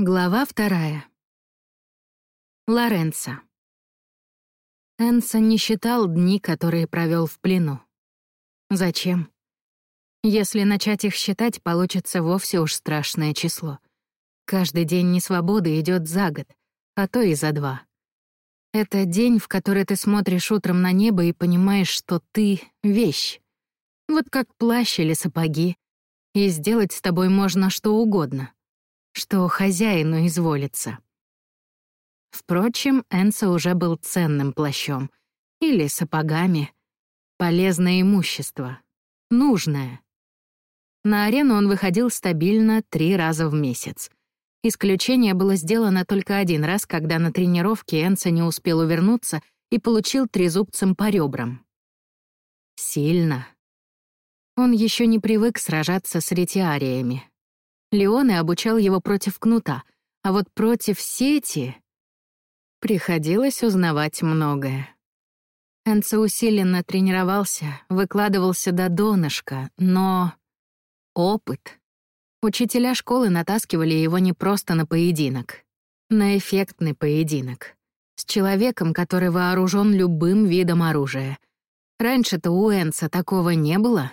Глава вторая. Лоренцо. Энсо не считал дни, которые провел в плену. Зачем? Если начать их считать, получится вовсе уж страшное число. Каждый день несвободы идет за год, а то и за два. Это день, в который ты смотришь утром на небо и понимаешь, что ты — вещь. Вот как плащ или сапоги. И сделать с тобой можно что угодно — что хозяину изволится. Впрочем, Энса уже был ценным плащом. Или сапогами. Полезное имущество. Нужное. На арену он выходил стабильно три раза в месяц. Исключение было сделано только один раз, когда на тренировке Энса не успел увернуться и получил трезубцем по ребрам. Сильно. Он еще не привык сражаться с ретиариями, Леоне обучал его против кнута, а вот против сети приходилось узнавать многое. Энцо усиленно тренировался, выкладывался до донышка, но... Опыт. Учителя школы натаскивали его не просто на поединок, на эффектный поединок. С человеком, который вооружен любым видом оружия. Раньше-то у Энца такого не было.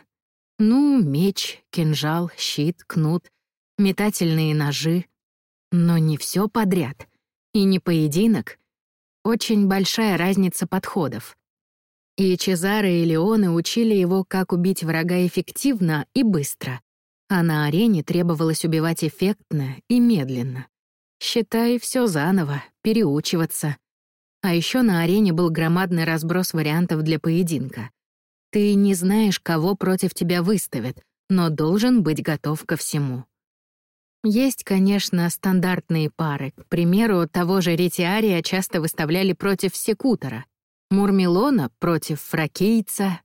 Ну, меч, кинжал, щит, кнут метательные ножи. Но не все подряд. И не поединок. Очень большая разница подходов. И Чезаре и Леоны учили его, как убить врага эффективно и быстро. А на арене требовалось убивать эффектно и медленно. Считай, все заново, переучиваться. А еще на арене был громадный разброс вариантов для поединка. Ты не знаешь, кого против тебя выставят, но должен быть готов ко всему. Есть, конечно, стандартные пары. К примеру, того же ретиария часто выставляли против секутора, мурмелона против фракийца.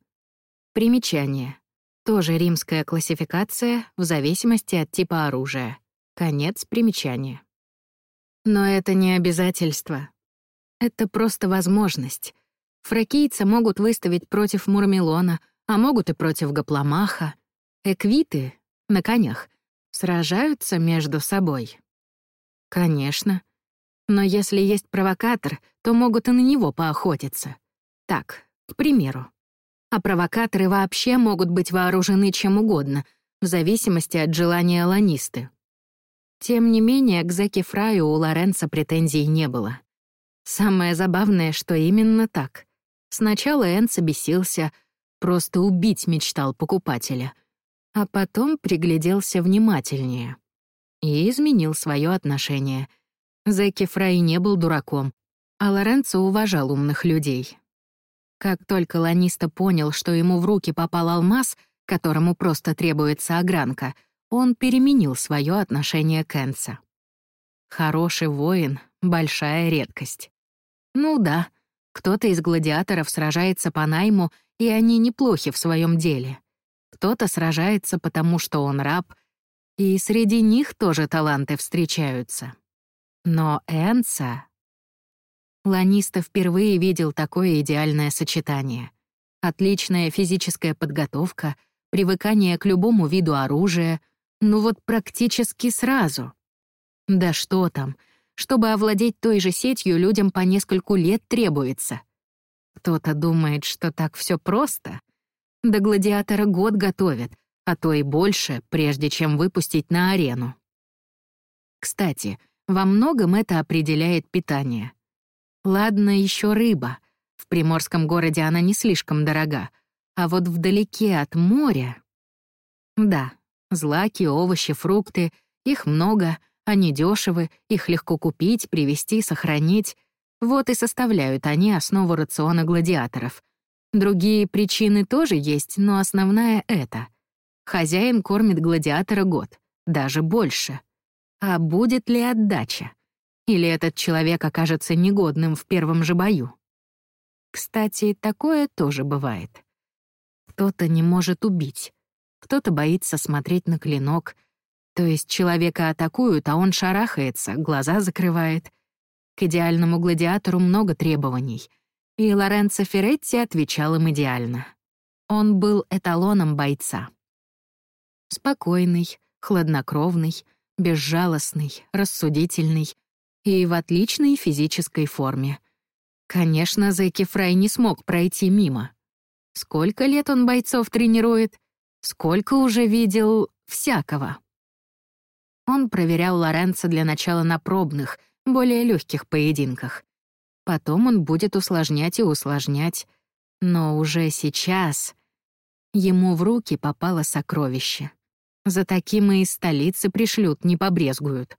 Примечание. Тоже римская классификация в зависимости от типа оружия. Конец примечания. Но это не обязательство. Это просто возможность. Фракийца могут выставить против Мурмелона, а могут и против Гопломаха. Эквиты на конях Сражаются между собой? Конечно. Но если есть провокатор, то могут и на него поохотиться. Так, к примеру. А провокаторы вообще могут быть вооружены чем угодно, в зависимости от желания ланисты. Тем не менее, к Зеке Фраю у Лоренца претензий не было. Самое забавное, что именно так. Сначала Энца бесился, просто убить мечтал покупателя — а потом пригляделся внимательнее и изменил свое отношение. Зеки Фрай не был дураком, а Лоренцо уважал умных людей. Как только Ланиста понял, что ему в руки попал алмаз, которому просто требуется огранка, он переменил свое отношение к Энса. Хороший воин — большая редкость. Ну да, кто-то из гладиаторов сражается по найму, и они неплохи в своем деле — кто-то сражается, потому что он раб, и среди них тоже таланты встречаются. Но Энса... Ланиста впервые видел такое идеальное сочетание. Отличная физическая подготовка, привыкание к любому виду оружия, ну вот практически сразу. Да что там, чтобы овладеть той же сетью, людям по нескольку лет требуется. Кто-то думает, что так все просто, до гладиатора год готовят, а то и больше, прежде чем выпустить на арену. Кстати, во многом это определяет питание. Ладно, еще рыба. В приморском городе она не слишком дорога, а вот вдалеке от моря... Да, злаки, овощи, фрукты, их много, они дешевы, их легко купить, привезти, сохранить. Вот и составляют они основу рациона гладиаторов — Другие причины тоже есть, но основная — это. Хозяин кормит гладиатора год, даже больше. А будет ли отдача? Или этот человек окажется негодным в первом же бою? Кстати, такое тоже бывает. Кто-то не может убить, кто-то боится смотреть на клинок, то есть человека атакуют, а он шарахается, глаза закрывает. К идеальному гладиатору много требований — и Лоренцо Феретти отвечал им идеально. Он был эталоном бойца. Спокойный, хладнокровный, безжалостный, рассудительный и в отличной физической форме. Конечно, Зеки Фрай не смог пройти мимо. Сколько лет он бойцов тренирует? Сколько уже видел всякого? Он проверял Лоренца для начала на пробных, более легких поединках. Потом он будет усложнять и усложнять. Но уже сейчас ему в руки попало сокровище. За таким и из столицы пришлют, не побрезгуют.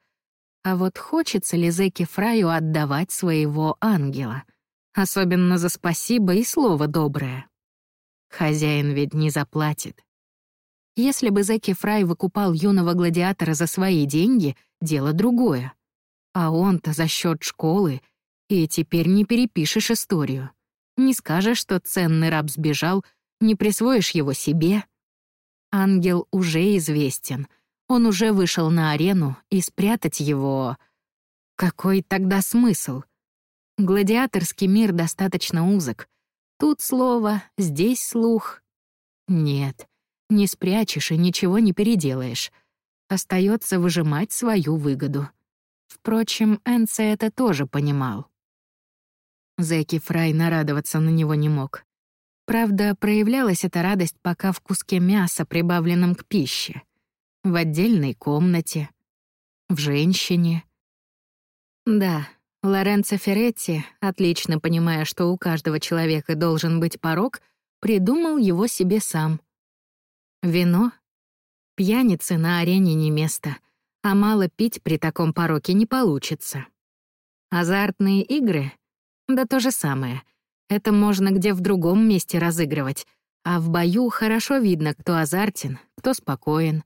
А вот хочется ли Зеки Фраю отдавать своего ангела? Особенно за спасибо и слово доброе. Хозяин ведь не заплатит. Если бы Зеки Фрай выкупал юного гладиатора за свои деньги, дело другое. А он-то за счет школы, и теперь не перепишешь историю. Не скажешь, что ценный раб сбежал, не присвоишь его себе. Ангел уже известен. Он уже вышел на арену, и спрятать его... Какой тогда смысл? Гладиаторский мир достаточно узок. Тут слово, здесь слух. Нет, не спрячешь и ничего не переделаешь. Остается выжимать свою выгоду. Впрочем, Энце это тоже понимал. Зэки Фрай нарадоваться на него не мог. Правда, проявлялась эта радость пока в куске мяса, прибавленном к пище. В отдельной комнате. В женщине. Да, Лоренцо Ферретти, отлично понимая, что у каждого человека должен быть порог, придумал его себе сам. Вино? Пьяницы на арене не место, а мало пить при таком пороке не получится. Азартные игры? Да то же самое — это можно где в другом месте разыгрывать, а в бою хорошо видно, кто азартен, кто спокоен.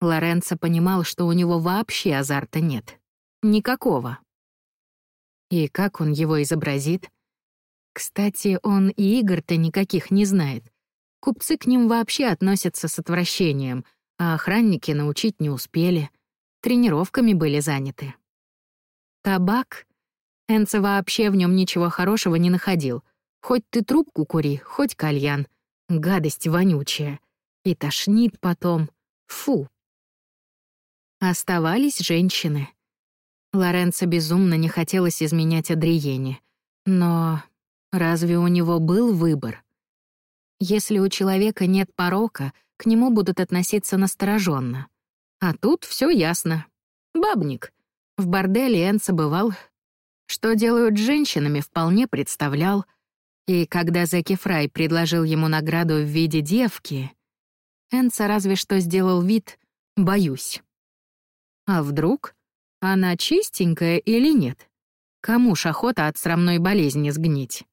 Лоренцо понимал, что у него вообще азарта нет. Никакого. И как он его изобразит? Кстати, он и игр-то никаких не знает. Купцы к ним вообще относятся с отвращением, а охранники научить не успели. Тренировками были заняты. Табак? Энце вообще в нем ничего хорошего не находил — Хоть ты трубку кури, хоть кальян. Гадость вонючая. И тошнит потом. Фу. Оставались женщины. Лоренцо безумно не хотелось изменять Адриене. Но разве у него был выбор? Если у человека нет порока, к нему будут относиться настороженно. А тут все ясно. Бабник. В борделе Энца бывал. Что делают с женщинами, вполне представлял — и когда Зеки Фрай предложил ему награду в виде девки, Энца разве что сделал вид «боюсь». А вдруг? Она чистенькая или нет? Кому ж охота от срамной болезни сгнить?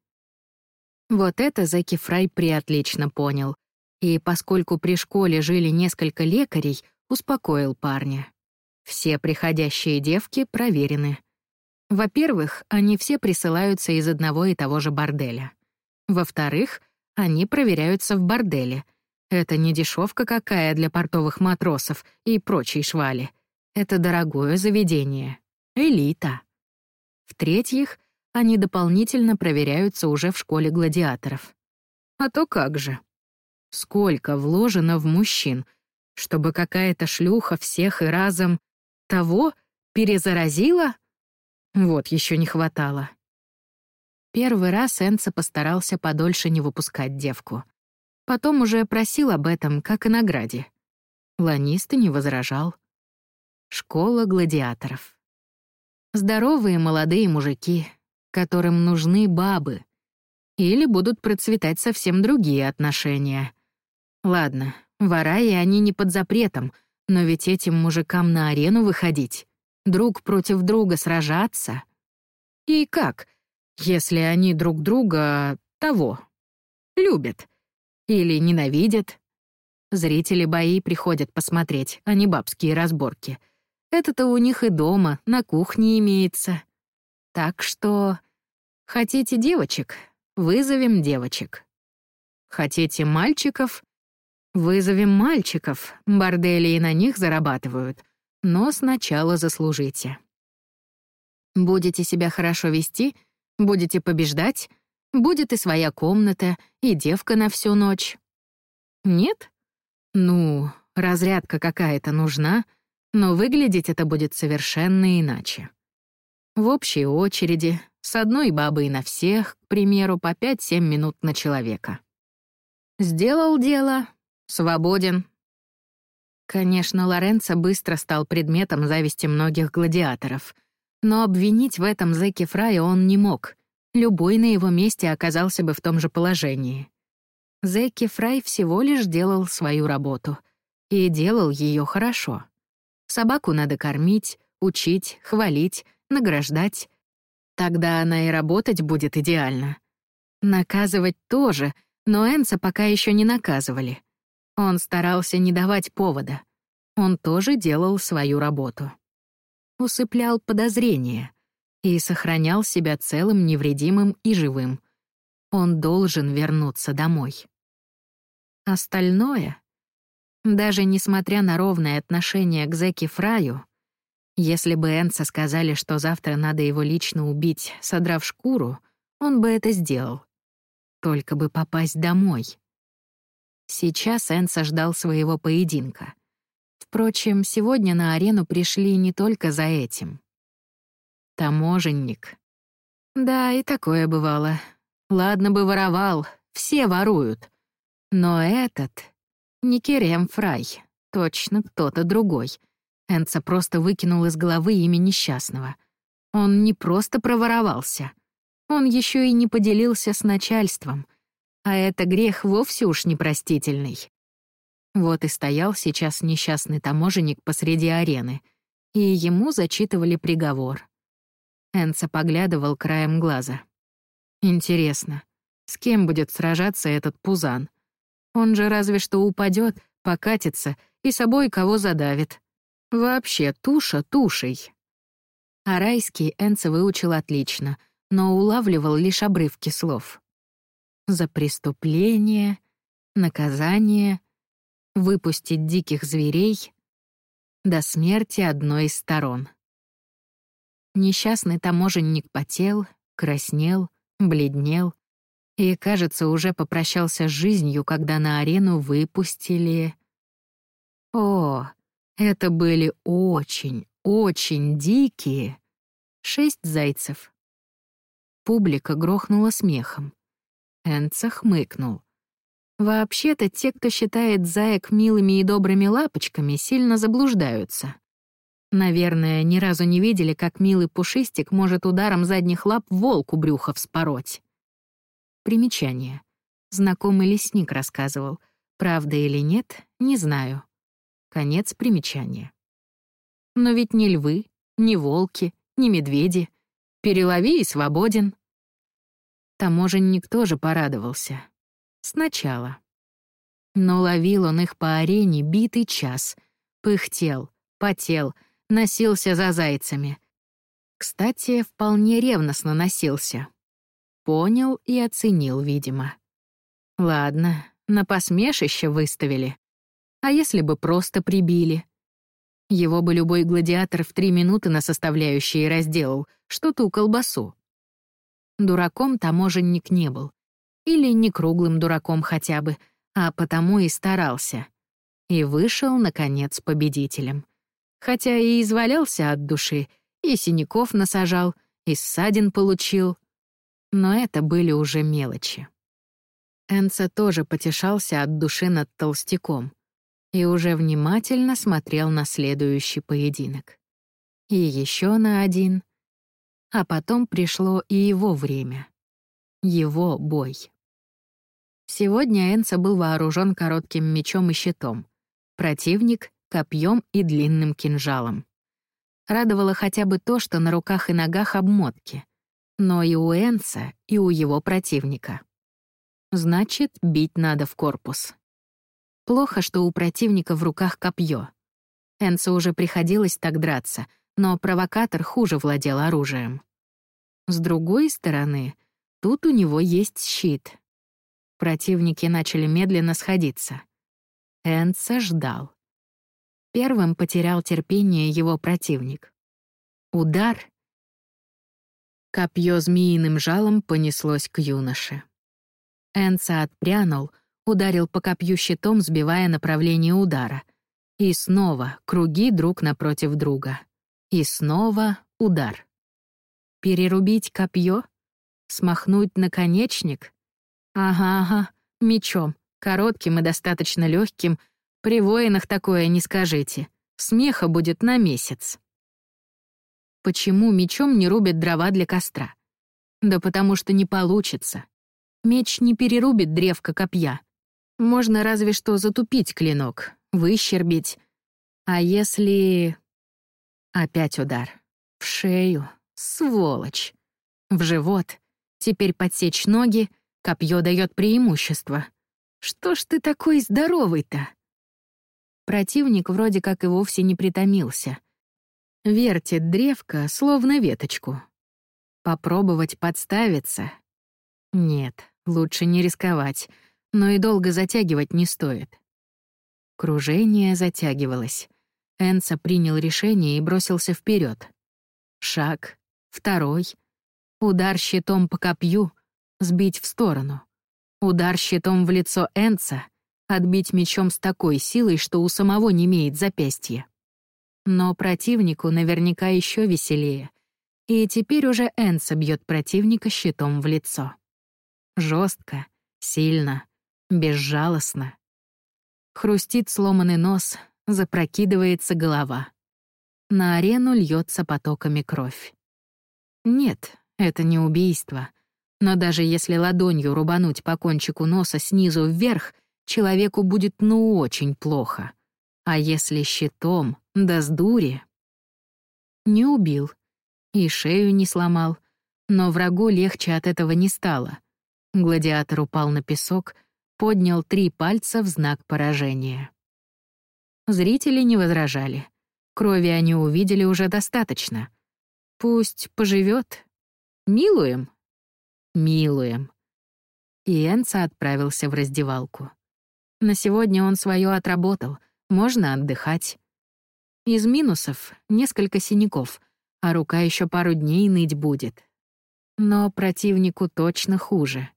Вот это Зеки Фрай приотлично понял. И поскольку при школе жили несколько лекарей, успокоил парня. Все приходящие девки проверены. Во-первых, они все присылаются из одного и того же борделя. Во-вторых, они проверяются в борделе. Это не дешевка какая для портовых матросов и прочей швали. Это дорогое заведение. Элита. В-третьих, они дополнительно проверяются уже в школе гладиаторов. А то как же. Сколько вложено в мужчин, чтобы какая-то шлюха всех и разом того перезаразила? Вот еще не хватало. Первый раз Энца постарался подольше не выпускать девку. Потом уже просил об этом, как и награде. Ланиста не возражал. Школа гладиаторов. Здоровые молодые мужики, которым нужны бабы. Или будут процветать совсем другие отношения. Ладно, в Арае они не под запретом, но ведь этим мужикам на арену выходить, друг против друга сражаться. И как — если они друг друга того любят или ненавидят. Зрители бои приходят посмотреть, а не бабские разборки. Это-то у них и дома, на кухне имеется. Так что... Хотите девочек? Вызовем девочек. Хотите мальчиков? Вызовем мальчиков. Бордели и на них зарабатывают. Но сначала заслужите. Будете себя хорошо вести — Будете побеждать, будет и своя комната, и девка на всю ночь. Нет? Ну, разрядка какая-то нужна. Но выглядеть это будет совершенно иначе. В общей очереди, с одной бабой на всех, к примеру, по 5-7 минут на человека. Сделал дело, свободен. Конечно, Лоренцо быстро стал предметом зависти многих гладиаторов. Но обвинить в этом Зеки Фрая он не мог. Любой на его месте оказался бы в том же положении. Зеки Фрай всего лишь делал свою работу. И делал ее хорошо. Собаку надо кормить, учить, хвалить, награждать. Тогда она и работать будет идеально. Наказывать тоже, но Энса пока еще не наказывали. Он старался не давать повода. Он тоже делал свою работу. Усыплял подозрения и сохранял себя целым, невредимым и живым. Он должен вернуться домой. Остальное, даже несмотря на ровное отношение к Зеки Фраю, если бы Энса сказали, что завтра надо его лично убить, содрав шкуру, он бы это сделал. Только бы попасть домой. Сейчас Энса ждал своего поединка. Впрочем, сегодня на арену пришли не только за этим. Таможенник. Да, и такое бывало. Ладно бы воровал, все воруют. Но этот — не Керем Фрай, точно кто-то другой — Энца просто выкинул из головы имя несчастного. Он не просто проворовался. Он еще и не поделился с начальством. А это грех вовсе уж непростительный. Вот и стоял сейчас несчастный таможенник посреди арены, и ему зачитывали приговор. Энца поглядывал краем глаза. Интересно, с кем будет сражаться этот пузан? Он же разве что упадет, покатится и собой кого задавит. Вообще, туша тушей. Арайский Энце выучил отлично, но улавливал лишь обрывки слов. За преступление, наказание, выпустить диких зверей до смерти одной из сторон. Несчастный таможенник потел, краснел, бледнел и, кажется, уже попрощался с жизнью, когда на арену выпустили... О, это были очень, очень дикие. Шесть зайцев. Публика грохнула смехом. Энца хмыкнул. Вообще-то те, кто считает заек милыми и добрыми лапочками, сильно заблуждаются. Наверное, ни разу не видели, как милый пушистик может ударом задних лап волку брюхо вспороть. Примечание. Знакомый лесник рассказывал. Правда или нет, не знаю. Конец примечания. Но ведь ни львы, ни волки, ни медведи. Перелови и свободен. Таможенник тоже порадовался. Сначала. Но ловил он их по арене битый час. Пыхтел, потел, носился за зайцами. Кстати, вполне ревностно носился. Понял и оценил, видимо. Ладно, на посмешище выставили. А если бы просто прибили? Его бы любой гладиатор в три минуты на составляющие разделал, что ту колбасу. Дураком таможенник не был. Или не круглым дураком хотя бы, а потому и старался. И вышел, наконец, победителем. Хотя и извалялся от души, и синяков насажал, и ссадин получил. Но это были уже мелочи. Энца тоже потешался от души над толстяком и уже внимательно смотрел на следующий поединок. И еще на один. А потом пришло и его время. Его бой. Сегодня Энса был вооружен коротким мечом и щитом, противник — копьем и длинным кинжалом. Радовало хотя бы то, что на руках и ногах обмотки. Но и у Энса, и у его противника. Значит, бить надо в корпус. Плохо, что у противника в руках копье. Энсу уже приходилось так драться, но провокатор хуже владел оружием. С другой стороны, тут у него есть щит. Противники начали медленно сходиться. Энса ждал. Первым потерял терпение его противник. Удар. Копье змеиным жалом понеслось к юноше. Энса отпрянул, ударил по копью щитом, сбивая направление удара. И снова круги друг напротив друга. И снова удар. Перерубить копье? Смахнуть наконечник? Ага-ага, мечом, коротким и достаточно легким. При воинах такое не скажите. Смеха будет на месяц. Почему мечом не рубят дрова для костра? Да потому что не получится. Меч не перерубит древко копья. Можно разве что затупить клинок, выщербить. А если... Опять удар. В шею. Сволочь. В живот. Теперь подсечь ноги. Копье дает преимущество. Что ж ты такой здоровый-то? Противник вроде как и вовсе не притомился. Вертит древко, словно веточку. Попробовать подставиться? Нет, лучше не рисковать, но и долго затягивать не стоит. Кружение затягивалось. Энса принял решение и бросился вперед. Шаг, второй. Удар щитом по копью, сбить в сторону. Удар щитом в лицо Энца — отбить мечом с такой силой, что у самого не имеет запястья. Но противнику наверняка еще веселее. И теперь уже Энса бьет противника щитом в лицо. Жестко, сильно, безжалостно. Хрустит сломанный нос, запрокидывается голова. На арену льется потоками кровь. Нет, это не убийство. Но даже если ладонью рубануть по кончику носа снизу вверх — человеку будет ну очень плохо. А если щитом, да с дури? Не убил. И шею не сломал. Но врагу легче от этого не стало. Гладиатор упал на песок, поднял три пальца в знак поражения. Зрители не возражали. Крови они увидели уже достаточно. Пусть поживет. Милуем? Милуем. И Энца отправился в раздевалку. На сегодня он свое отработал, можно отдыхать. Из минусов — несколько синяков, а рука еще пару дней ныть будет. Но противнику точно хуже.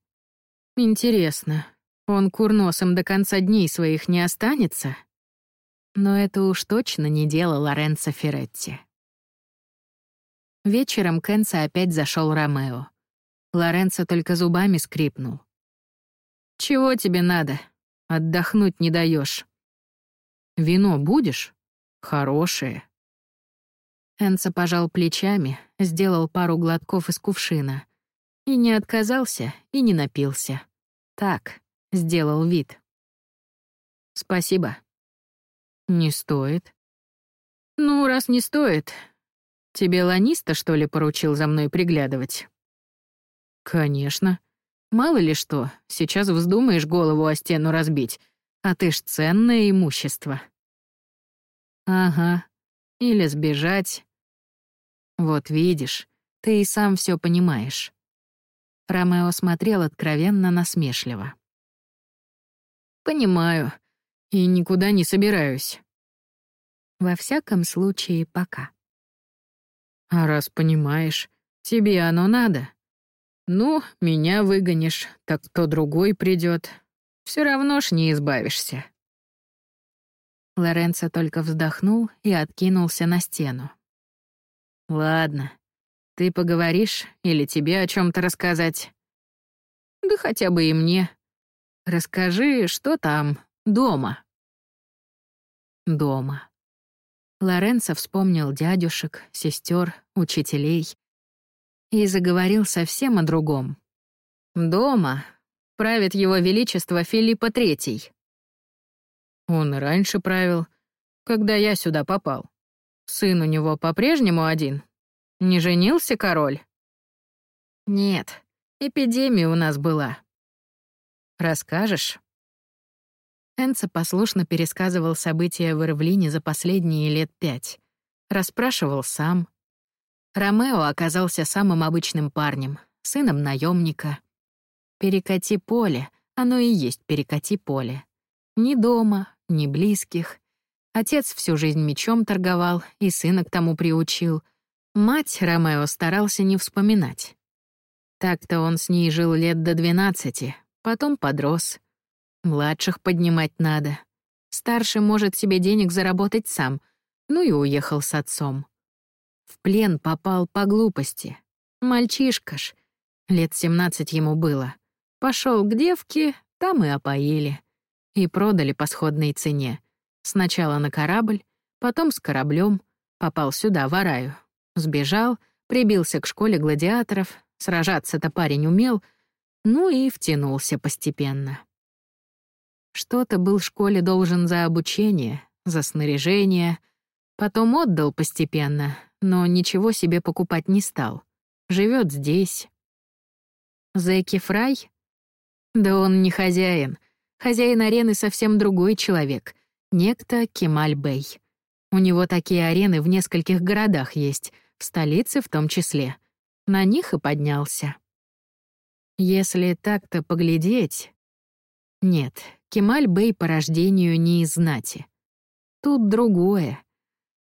Интересно, он курносом до конца дней своих не останется? Но это уж точно не дело Лоренцо Феретти. Вечером Кенса опять зашел Ромео. Лоренцо только зубами скрипнул. «Чего тебе надо?» Отдохнуть не даешь. Вино будешь? Хорошее. Энца пожал плечами, сделал пару глотков из кувшина. И не отказался, и не напился. Так, сделал вид. Спасибо. Не стоит. Ну, раз не стоит. Тебе ланиста, что ли, поручил за мной приглядывать? Конечно. Мало ли что, сейчас вздумаешь голову о стену разбить, а ты ж ценное имущество. Ага, или сбежать. Вот видишь, ты и сам все понимаешь. Ромео смотрел откровенно насмешливо. «Понимаю. И никуда не собираюсь». Во всяком случае, пока. «А раз понимаешь, тебе оно надо?» Ну, меня выгонишь, так кто другой придет. Все равно ж не избавишься. Лоренцо только вздохнул и откинулся на стену. Ладно, ты поговоришь или тебе о чем то рассказать? Да хотя бы и мне. Расскажи, что там дома. Дома. Лоренцо вспомнил дядюшек, сестер, учителей, и заговорил совсем о другом. «Дома правит его величество Филиппа Третий». Он раньше правил, когда я сюда попал. Сын у него по-прежнему один. Не женился король? Нет, эпидемия у нас была. Расскажешь? Энца послушно пересказывал события в Ирвлине за последние лет пять. Расспрашивал сам, Ромео оказался самым обычным парнем, сыном наемника. Перекати поле, оно и есть перекати поле. Ни дома, ни близких. Отец всю жизнь мечом торговал и сына к тому приучил. Мать Ромео старался не вспоминать. Так-то он с ней жил лет до двенадцати, потом подрос. Младших поднимать надо. Старший может себе денег заработать сам, ну и уехал с отцом. В плен попал по глупости. Мальчишка ж, лет 17 ему было. Пошел к девке, там и опоили. И продали по сходной цене. Сначала на корабль, потом с кораблем, попал сюда, в Араю. Сбежал, прибился к школе гладиаторов, сражаться-то парень умел, ну и втянулся постепенно. Что-то был в школе должен за обучение, за снаряжение, потом отдал постепенно, но ничего себе покупать не стал. Живет здесь. Зэки Фрай? Да он не хозяин. Хозяин арены совсем другой человек. Некто Кемаль Бэй. У него такие арены в нескольких городах есть, в столице в том числе. На них и поднялся. Если так-то поглядеть... Нет, Кемаль Бэй по рождению не из знати. Тут другое.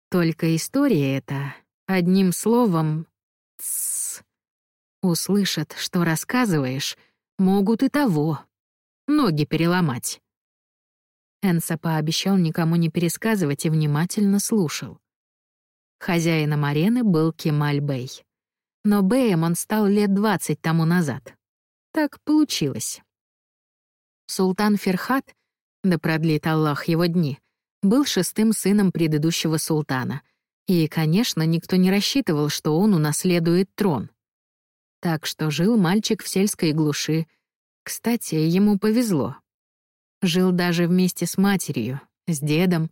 Только история эта, одним словом, тссс. Услышат, что рассказываешь, могут и того. Ноги переломать. Энса пообещал никому не пересказывать и внимательно слушал. Хозяином арены был Кемаль Бэй. Но Бэем он стал лет двадцать тому назад. Так получилось. Султан Ферхат, да продлит Аллах его дни, был шестым сыном предыдущего султана, и, конечно, никто не рассчитывал, что он унаследует трон. Так что жил мальчик в сельской глуши. Кстати, ему повезло. Жил даже вместе с матерью, с дедом.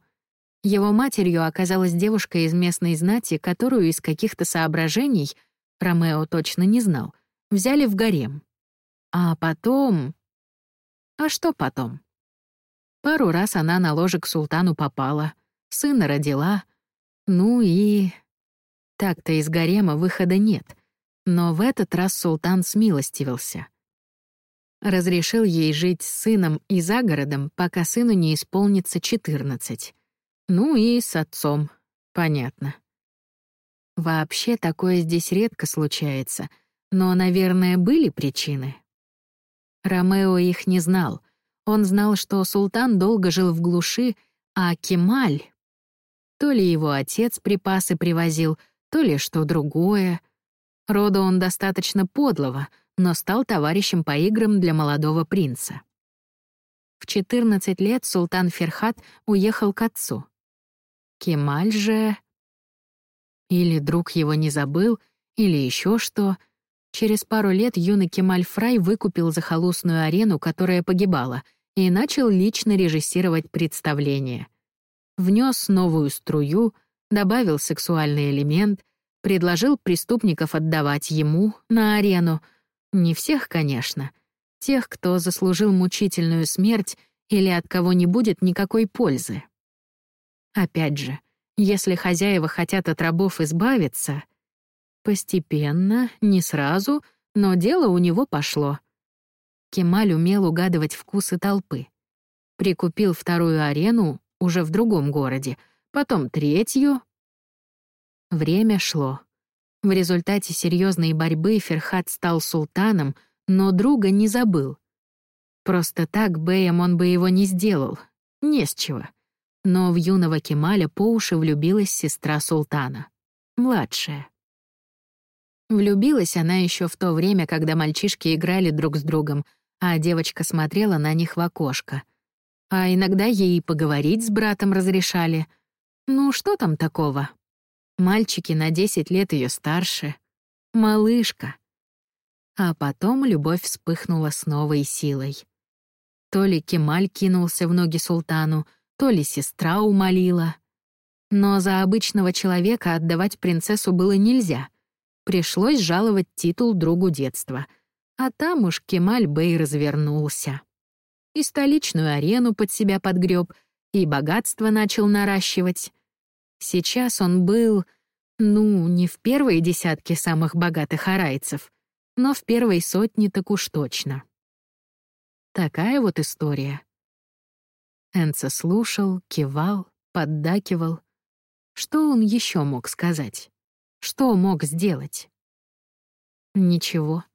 Его матерью оказалась девушка из местной знати, которую из каких-то соображений, Ромео точно не знал, взяли в гарем. А потом... А что потом? Пару раз она на ложе к султану попала, сына родила. Ну и... Так-то из гарема выхода нет. Но в этот раз султан смилостивился. Разрешил ей жить с сыном и за городом, пока сыну не исполнится 14. Ну и с отцом, понятно. Вообще такое здесь редко случается, но, наверное, были причины. Ромео их не знал. Он знал, что султан долго жил в глуши, а Кемаль... То ли его отец припасы привозил, то ли что другое. Рода он достаточно подлого, но стал товарищем по играм для молодого принца. В 14 лет султан Ферхат уехал к отцу. Кемаль же... Или друг его не забыл, или еще что — Через пару лет юный Кемаль Фрай выкупил захолустную арену, которая погибала, и начал лично режиссировать представление. Внес новую струю, добавил сексуальный элемент, предложил преступников отдавать ему на арену. Не всех, конечно. Тех, кто заслужил мучительную смерть или от кого не будет никакой пользы. Опять же, если хозяева хотят от рабов избавиться — Постепенно, не сразу, но дело у него пошло. Кемаль умел угадывать вкусы толпы. Прикупил вторую арену уже в другом городе, потом третью. Время шло. В результате серьезной борьбы Ферхат стал султаном, но друга не забыл. Просто так Бэем он бы его не сделал. Не с чего. Но в юного Кемаля по уши влюбилась сестра султана. Младшая. Влюбилась она еще в то время, когда мальчишки играли друг с другом, а девочка смотрела на них в окошко. А иногда ей поговорить с братом разрешали. Ну, что там такого? Мальчики на 10 лет ее старше. Малышка. А потом любовь вспыхнула с новой силой. То ли Кемаль кинулся в ноги султану, то ли сестра умолила. Но за обычного человека отдавать принцессу было нельзя — Пришлось жаловать титул другу детства. А там уж Кемаль Бэй развернулся. И столичную арену под себя подгреб, и богатство начал наращивать. Сейчас он был, ну, не в первой десятке самых богатых арайцев, но в первой сотне так уж точно. Такая вот история. Энца слушал, кивал, поддакивал. Что он еще мог сказать? Что мог сделать? Ничего.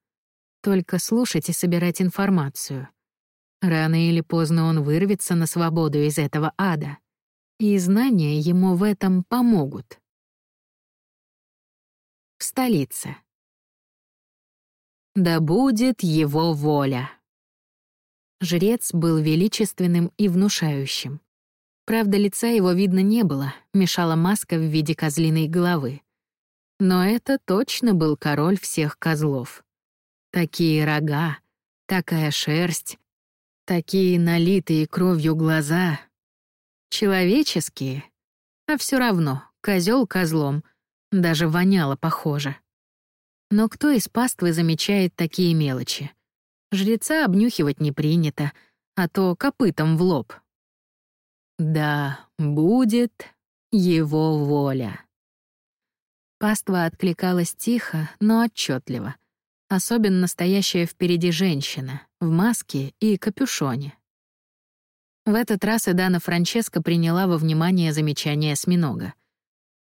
Только слушать и собирать информацию. Рано или поздно он вырвется на свободу из этого ада, и знания ему в этом помогут. В столице. Да будет его воля. Жрец был величественным и внушающим. Правда, лица его видно не было, мешала маска в виде козлиной головы. Но это точно был король всех козлов. Такие рога, такая шерсть, такие налитые кровью глаза. Человеческие, а все равно козел козлом, даже воняло похоже. Но кто из паствы замечает такие мелочи? Жреца обнюхивать не принято, а то копытом в лоб. Да, будет его воля. Паства откликалась тихо, но отчетливо. Особенно стоящая впереди женщина, в маске и капюшоне. В этот раз Эдана Франческа приняла во внимание замечание осьминога.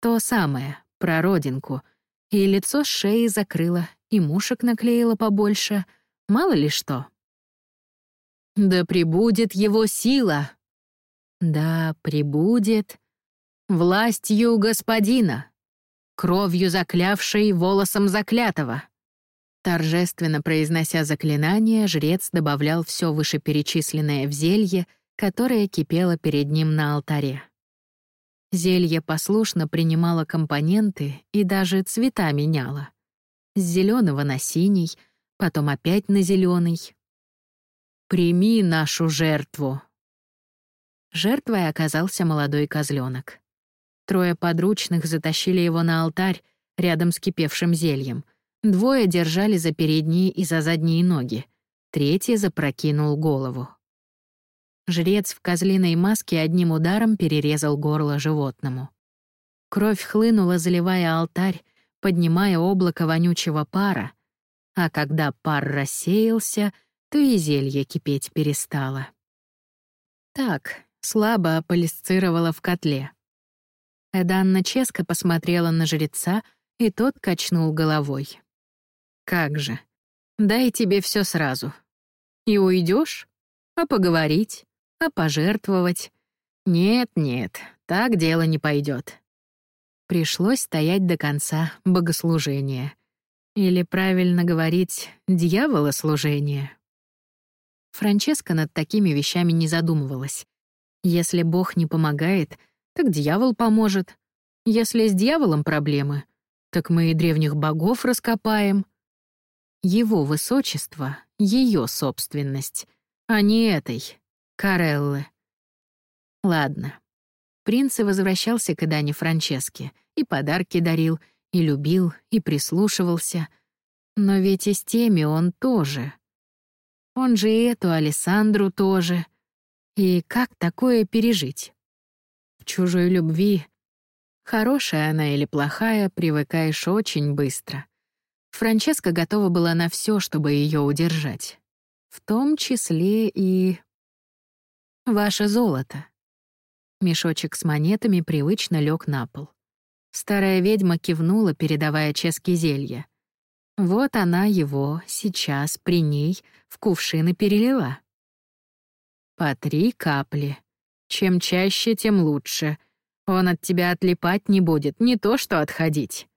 То самое, про родинку. И лицо с шеи закрыла, и мушек наклеила побольше. Мало ли что. «Да прибудет его сила!» «Да прибудет властью господина!» Кровью заклявшей волосом заклятого. Торжественно произнося заклинание, жрец добавлял все вышеперечисленное в зелье, которое кипело перед ним на алтаре. Зелье послушно принимало компоненты и даже цвета меняло. С зеленого на синий, потом опять на зеленый. «Прими нашу жертву!» Жертвой оказался молодой козленок. Трое подручных затащили его на алтарь рядом с кипевшим зельем. Двое держали за передние и за задние ноги. Третий запрокинул голову. Жрец в козлиной маске одним ударом перерезал горло животному. Кровь хлынула, заливая алтарь, поднимая облако вонючего пара, а когда пар рассеялся, то и зелье кипеть перестало. Так, слабо аполисцировало в котле. Эданна Ческа посмотрела на жреца, и тот качнул головой. «Как же? Дай тебе все сразу. И уйдешь? А поговорить? А пожертвовать? Нет-нет, так дело не пойдет. Пришлось стоять до конца богослужения. Или, правильно говорить, дьяволослужения. Франческа над такими вещами не задумывалась. Если Бог не помогает, так дьявол поможет. Если с дьяволом проблемы, так мы и древних богов раскопаем. Его высочество — ее собственность, а не этой, Кареллы. Ладно. Принц и возвращался к Эдане Франческе, и подарки дарил, и любил, и прислушивался. Но ведь и с теми он тоже. Он же и эту Алессандру тоже. И как такое пережить? Чужой любви. Хорошая она или плохая, привыкаешь очень быстро. Франческа готова была на все, чтобы ее удержать. В том числе и... Ваше золото. Мешочек с монетами привычно лег на пол. Старая ведьма кивнула, передавая Ческе зелье. Вот она его сейчас при ней в кувшины перелила. По три капли. Чем чаще, тем лучше. Он от тебя отлипать не будет, не то что отходить».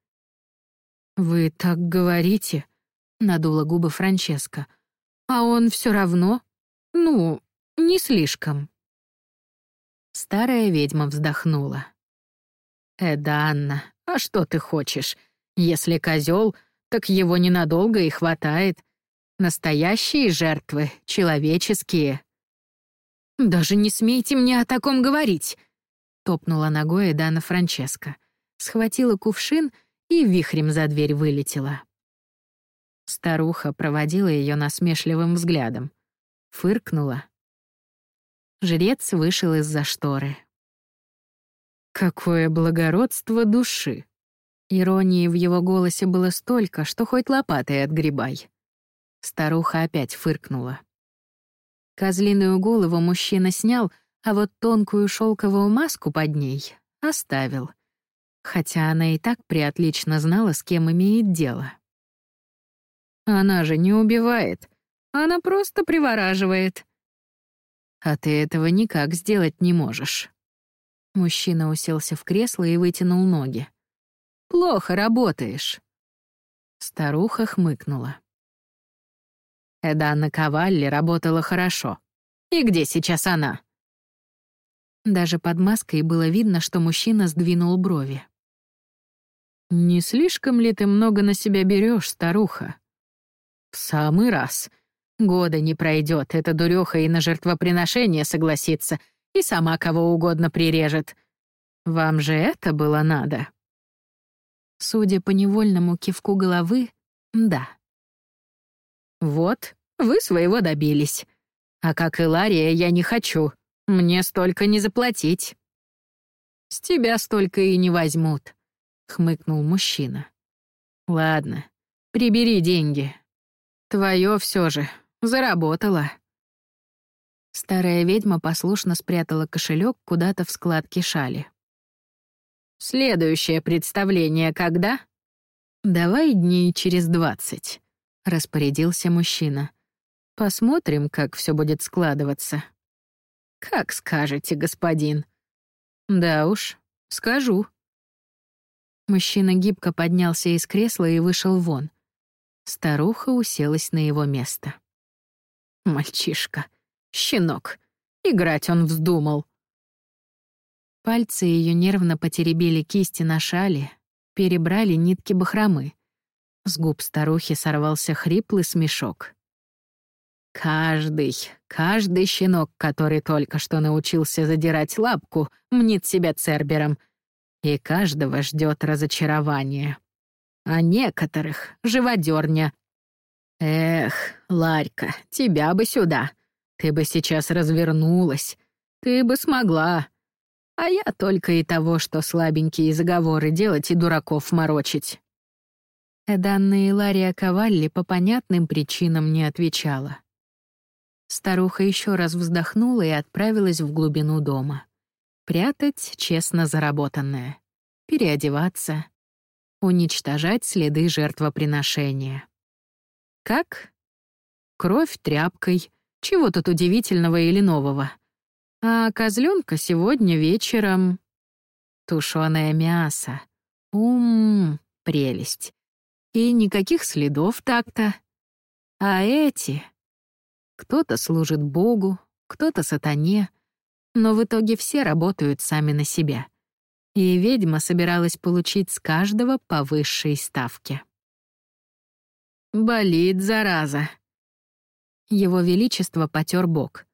«Вы так говорите?» — надула губы Франческа. «А он все равно? Ну, не слишком». Старая ведьма вздохнула. «Эданна, а что ты хочешь? Если козел, так его ненадолго и хватает. Настоящие жертвы, человеческие. «Даже не смейте мне о таком говорить!» — топнула ногой Дана Франческа. Схватила кувшин и вихрем за дверь вылетела. Старуха проводила ее насмешливым взглядом. Фыркнула. Жрец вышел из-за шторы. «Какое благородство души!» Иронии в его голосе было столько, что хоть лопатой отгребай. Старуха опять фыркнула. Козлиную голову мужчина снял, а вот тонкую шелковую маску под ней оставил. Хотя она и так приотлично знала, с кем имеет дело. «Она же не убивает. Она просто привораживает», А ты этого никак сделать не можешь. Мужчина уселся в кресло и вытянул ноги. Плохо работаешь. Старуха хмыкнула. Эданна Кавалли работала хорошо. И где сейчас она? Даже под маской было видно, что мужчина сдвинул брови. «Не слишком ли ты много на себя берешь, старуха?» «В самый раз. Года не пройдет, эта дуреха и на жертвоприношение согласится, и сама кого угодно прирежет. Вам же это было надо?» Судя по невольному кивку головы, да. «Вот, вы своего добились. А как и Лария, я не хочу. Мне столько не заплатить». «С тебя столько и не возьмут», хмыкнул мужчина. Ладно, прибери деньги. Твое все же, заработала. Старая ведьма послушно спрятала кошелек куда-то в складке шали. Следующее представление когда? Давай дней через двадцать, распорядился мужчина. Посмотрим, как все будет складываться. Как скажете, господин. Да уж, скажу. Мужчина гибко поднялся из кресла и вышел вон. Старуха уселась на его место. Мальчишка, щенок, играть он вздумал. Пальцы ее нервно потеребили кисти на шале, перебрали нитки бахромы. С губ старухи сорвался хриплый смешок. Каждый, каждый щенок, который только что научился задирать лапку, мнит себя цербером — и каждого ждет разочарование. А некоторых — живодерня. Эх, Ларька, тебя бы сюда. Ты бы сейчас развернулась. Ты бы смогла. А я только и того, что слабенькие заговоры делать и дураков морочить. Эданна Илария Кавалли по понятным причинам не отвечала. Старуха еще раз вздохнула и отправилась в глубину дома. Прятать честно заработанное. Переодеваться. Уничтожать следы жертвоприношения. Как? Кровь тряпкой. Чего тут удивительного или нового? А козленка сегодня вечером... Тушёное мясо. Ум, прелесть. И никаких следов так-то. А эти... Кто-то служит Богу, кто-то сатане — но в итоге все работают сами на себя. И ведьма собиралась получить с каждого по высшей ставке. «Болит, зараза!» Его Величество потер бок.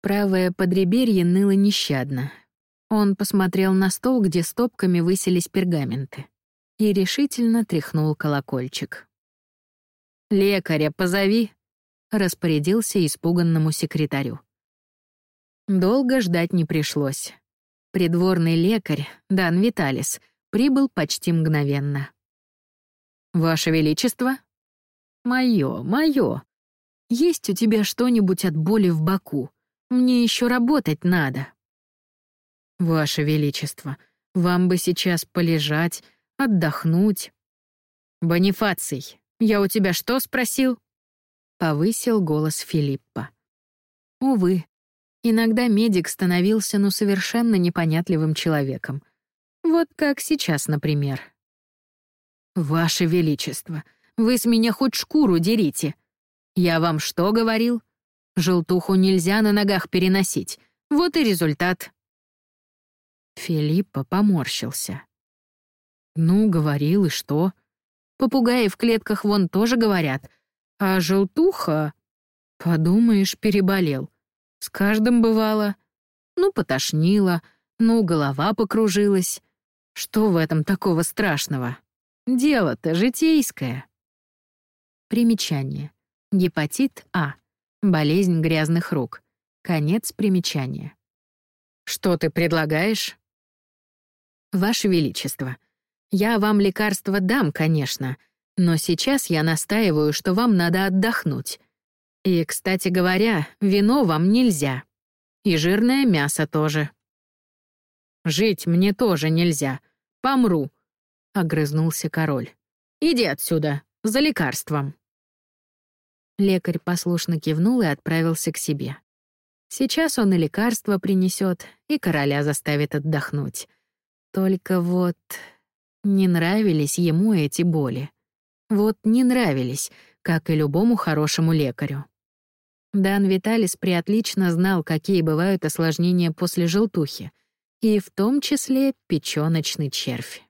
Правое подреберье ныло нещадно. Он посмотрел на стол, где стопками высились пергаменты, и решительно тряхнул колокольчик. «Лекаря позови», — распорядился испуганному секретарю. Долго ждать не пришлось. Придворный лекарь, Дан Виталис, прибыл почти мгновенно. «Ваше Величество?» «Моё, моё. Есть у тебя что-нибудь от боли в боку? Мне еще работать надо». «Ваше Величество, вам бы сейчас полежать, отдохнуть». «Бонифаций, я у тебя что спросил?» Повысил голос Филиппа. Увы, Иногда медик становился ну совершенно непонятливым человеком. Вот как сейчас, например. «Ваше Величество, вы с меня хоть шкуру дерите. Я вам что говорил? Желтуху нельзя на ногах переносить. Вот и результат». Филиппа поморщился. «Ну, говорил, и что? Попугаи в клетках вон тоже говорят. А желтуха, подумаешь, переболел. С каждым бывало. Ну, потошнило, ну, голова покружилась. Что в этом такого страшного? Дело-то житейское. Примечание. Гепатит А. Болезнь грязных рук. Конец примечания. Что ты предлагаешь? Ваше Величество, я вам лекарство дам, конечно, но сейчас я настаиваю, что вам надо отдохнуть. И, кстати говоря, вино вам нельзя. И жирное мясо тоже. Жить мне тоже нельзя. Помру, — огрызнулся король. Иди отсюда, за лекарством. Лекарь послушно кивнул и отправился к себе. Сейчас он и лекарство принесет, и короля заставит отдохнуть. Только вот не нравились ему эти боли. Вот не нравились, как и любому хорошему лекарю. Дан Виталис приотлично знал, какие бывают осложнения после желтухи, и в том числе печёночный червь.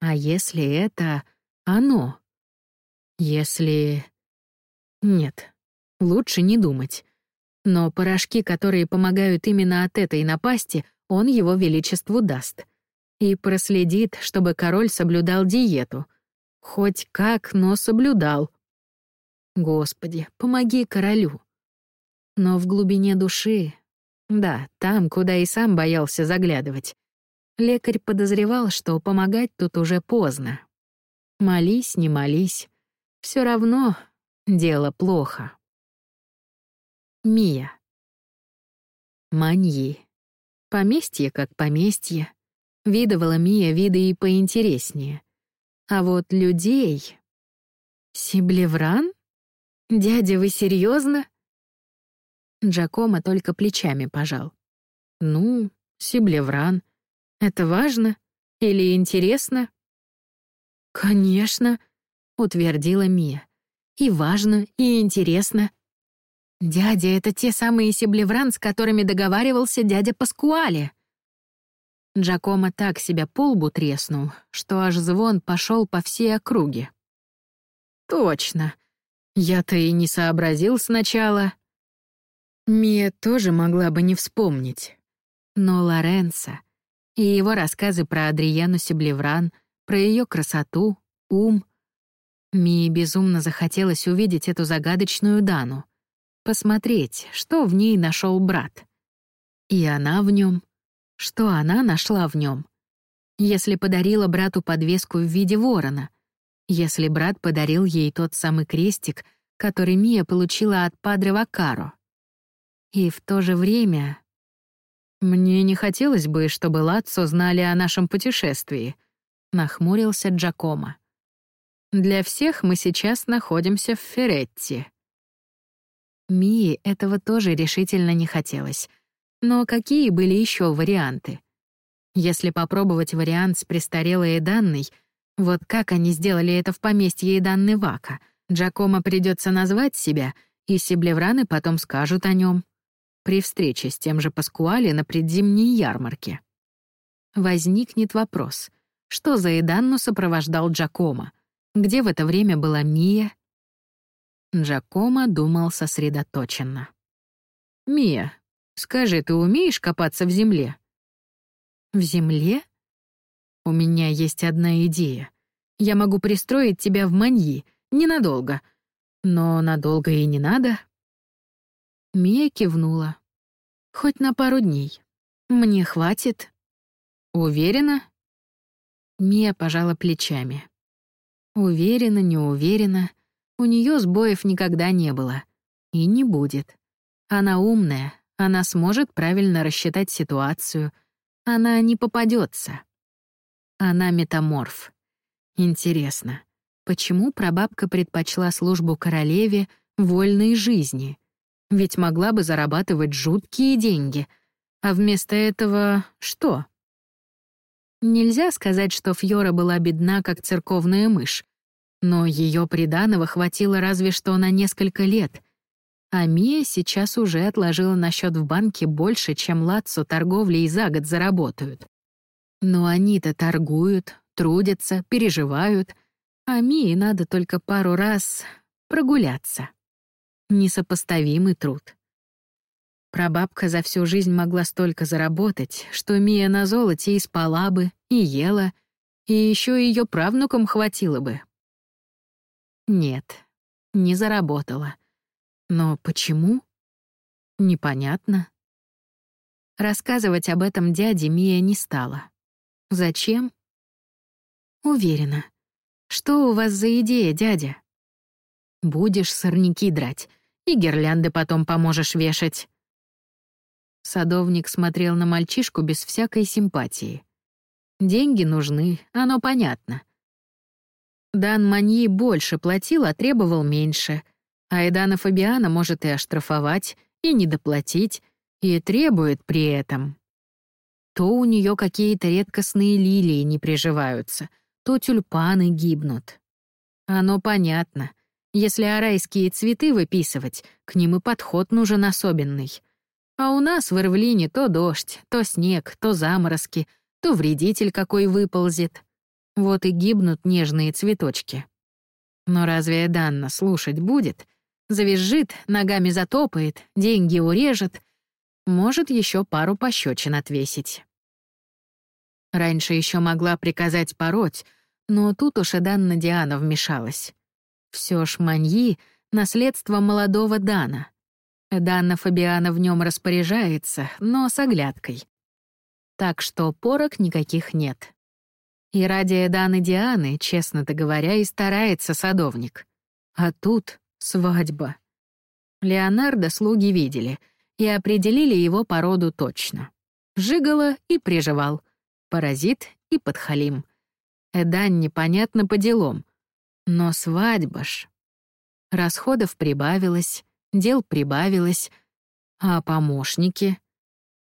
А если это оно? Если... Нет, лучше не думать. Но порошки, которые помогают именно от этой напасти, он его величеству даст. И проследит, чтобы король соблюдал диету. Хоть как, но соблюдал. Господи, помоги королю. Но в глубине души, да, там, куда и сам боялся заглядывать, лекарь подозревал, что помогать тут уже поздно. Молись, не молись, все равно дело плохо. Мия. Маньи. Поместье как поместье. Видывала Мия виды и поинтереснее. А вот людей... Сиблевран? «Дядя, вы серьезно? Джакомо только плечами пожал. «Ну, Сиблевран. Это важно? Или интересно?» «Конечно», — утвердила Мия. «И важно, и интересно. Дядя — это те самые Сиблевран, с которыми договаривался дядя Паскуале». Джакомо так себя полбу треснул, что аж звон пошел по всей округе. «Точно», я-то и не сообразил сначала. Мия тоже могла бы не вспомнить. Но Лоренцо и его рассказы про Адриену Сиблевран, про ее красоту, ум. Мии безумно захотелось увидеть эту загадочную Дану, посмотреть, что в ней нашел брат. И она в нем. Что она нашла в нем? Если подарила брату подвеску в виде ворона, если брат подарил ей тот самый крестик, который Мия получила от Падре Вакаро. И в то же время... «Мне не хотелось бы, чтобы Лацо знали о нашем путешествии», — нахмурился Джакомо. «Для всех мы сейчас находимся в Феретти». Мии этого тоже решительно не хотелось. Но какие были еще варианты? Если попробовать вариант с престарелой данной — вот как они сделали это в поместье и данной Вака? Джакомо придется назвать себя, и Сиблевраны потом скажут о нем. При встрече с тем же Паскуале на предзимней ярмарке. Возникнет вопрос, что за Эданну сопровождал Джакомо? Где в это время была Мия? Джакомо думал сосредоточенно. «Мия, скажи, ты умеешь копаться в земле?» «В земле?» У меня есть одна идея. Я могу пристроить тебя в маньи, ненадолго. Но надолго и не надо. Мия кивнула. Хоть на пару дней. Мне хватит. Уверена? Мия пожала плечами. Уверена, не уверена. У нее сбоев никогда не было. И не будет. Она умная, она сможет правильно рассчитать ситуацию. Она не попадется. Она метаморф. Интересно, почему прабабка предпочла службу королеве вольной жизни? Ведь могла бы зарабатывать жуткие деньги. А вместо этого что? Нельзя сказать, что Фьора была бедна, как церковная мышь. Но ее приданого хватило разве что на несколько лет. А Мия сейчас уже отложила на счет в банке больше, чем Лацо торговлей за год заработают. Но они-то торгуют, трудятся, переживают, а Мии надо только пару раз прогуляться. Несопоставимый труд. Прабабка за всю жизнь могла столько заработать, что Мия на золоте и спала бы, и ела, и еще ее правнукам хватило бы. Нет, не заработала. Но почему? Непонятно. Рассказывать об этом дяде Мия не стала. Зачем? Уверена. Что у вас за идея, дядя? Будешь сорняки драть, и гирлянды потом поможешь вешать. Садовник смотрел на мальчишку без всякой симпатии. Деньги нужны, оно понятно. Дан Маньи больше платил, а требовал меньше. А Эдана Фабиана может и оштрафовать, и недоплатить, и требует при этом. То у нее какие-то редкостные лилии не приживаются, то тюльпаны гибнут. Оно понятно. Если арайские цветы выписывать, к ним и подход нужен особенный. А у нас в Ирвлине то дождь, то снег, то заморозки, то вредитель какой выползет. Вот и гибнут нежные цветочки. Но разве Данна слушать будет? Завизжит, ногами затопает, деньги урежет. Может, еще пару пощечин отвесить. Раньше еще могла приказать пороть, но тут уж и Данна Диана вмешалась. Все ж Маньи — наследство молодого Дана. Данна Фабиана в нем распоряжается, но с оглядкой. Так что порок никаких нет. И ради Даны Дианы, честно-то говоря, и старается садовник. А тут свадьба. Леонардо слуги видели и определили его породу точно. Жигало и приживал, паразит и подхалим. Эдан непонятно по делам. Но свадьба ж. Расходов прибавилось, дел прибавилось. А помощники?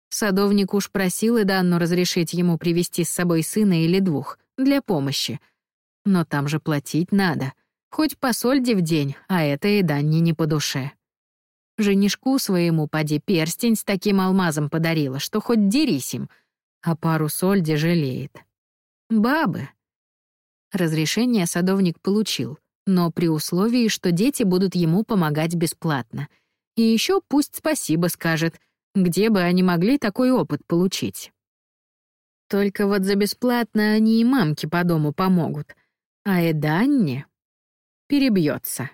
Садовник уж просил Эданну разрешить ему привести с собой сына или двух для помощи. Но там же платить надо. Хоть по сольде в день, а это и Данне не по душе. Женишку своему поди перстень с таким алмазом подарила, что хоть дерись им, а пару сольди жалеет. Бабы. Разрешение садовник получил, но при условии, что дети будут ему помогать бесплатно. И еще пусть спасибо скажет, где бы они могли такой опыт получить. Только вот за бесплатно они и мамке по дому помогут, а Эданне перебьется.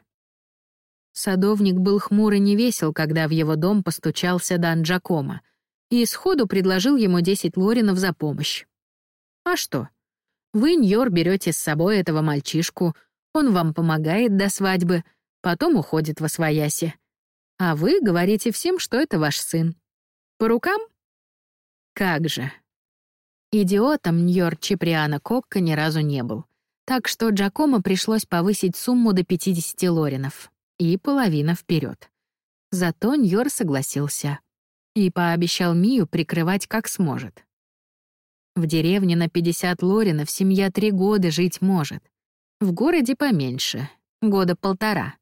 Садовник был хмур и невесел, когда в его дом постучался Дан Джакома, и сходу предложил ему 10 лоринов за помощь. А что? Вы, Ньор, берете с собой этого мальчишку, он вам помогает до свадьбы, потом уходит во свояси. А вы говорите всем, что это ваш сын. По рукам? Как же. Идиотом Ньор Чиприана Кокка ни разу не был. Так что Джакомо пришлось повысить сумму до 50 лоринов. И половина вперед. Зато Ньор согласился. И пообещал Мию прикрывать как сможет. В деревне на 50 лоринов семья три года жить может. В городе поменьше, года полтора.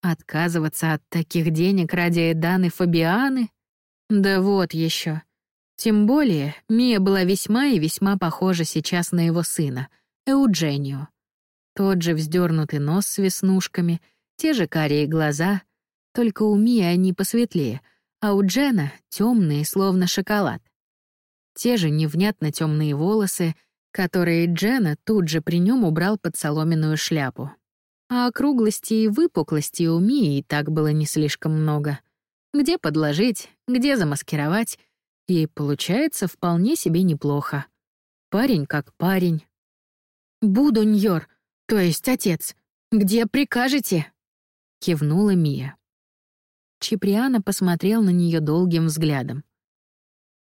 Отказываться от таких денег ради Эданы Фабианы? Да вот еще. Тем более, Мия была весьма и весьма похожа сейчас на его сына, Эудженио. Тот же вздернутый нос с веснушками, те же карие глаза, только у Мии они посветлее, а у Джена темные, словно шоколад. Те же невнятно темные волосы, которые Джена тут же при нем убрал под соломенную шляпу. А округлости и выпуклости у Мии и так было не слишком много. Где подложить, где замаскировать — и получается вполне себе неплохо. Парень как парень. «Буду, Ньор, то есть отец. Где прикажете?» — кивнула Мия. Чиприана посмотрел на нее долгим взглядом.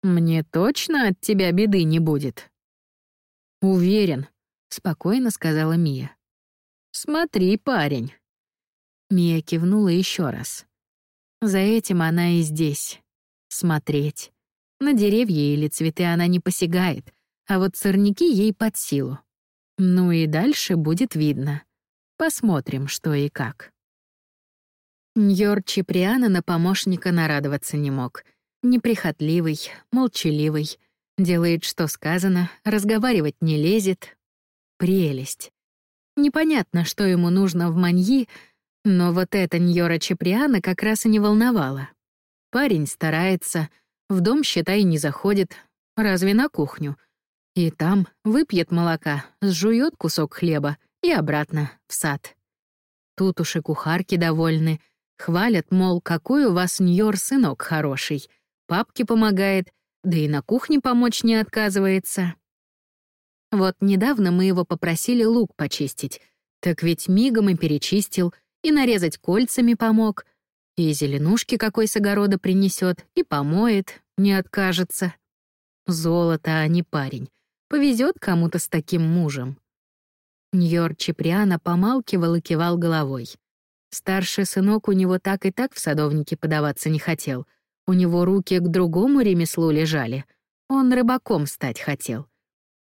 «Мне точно от тебя беды не будет?» «Уверен», — спокойно сказала Мия. «Смотри, парень». Мия кивнула еще раз. За этим она и здесь. Смотреть. На деревья или цветы она не посягает, а вот сорняки ей под силу. Ну и дальше будет видно. Посмотрим, что и как. Ньор Чиприана на помощника нарадоваться не мог. Неприхотливый, молчаливый, делает, что сказано, разговаривать не лезет. Прелесть. Непонятно, что ему нужно в маньи, но вот это Ньора Чиприана как раз и не волновало. Парень старается — в дом, считай, не заходит, разве на кухню. И там выпьет молока, сжует кусок хлеба и обратно, в сад. Тут уж и кухарки довольны, хвалят, мол, какой у вас Ньор сынок хороший. Папке помогает, да и на кухне помочь не отказывается. Вот недавно мы его попросили лук почистить, так ведь мигом и перечистил, и нарезать кольцами помог — и зеленушки какой с огорода принесет, и помоет, не откажется. Золото, а не парень. Повезет кому-то с таким мужем. Ньор Чиприана помалкивал и кивал головой. Старший сынок у него так и так в садовнике подаваться не хотел. У него руки к другому ремеслу лежали. Он рыбаком стать хотел.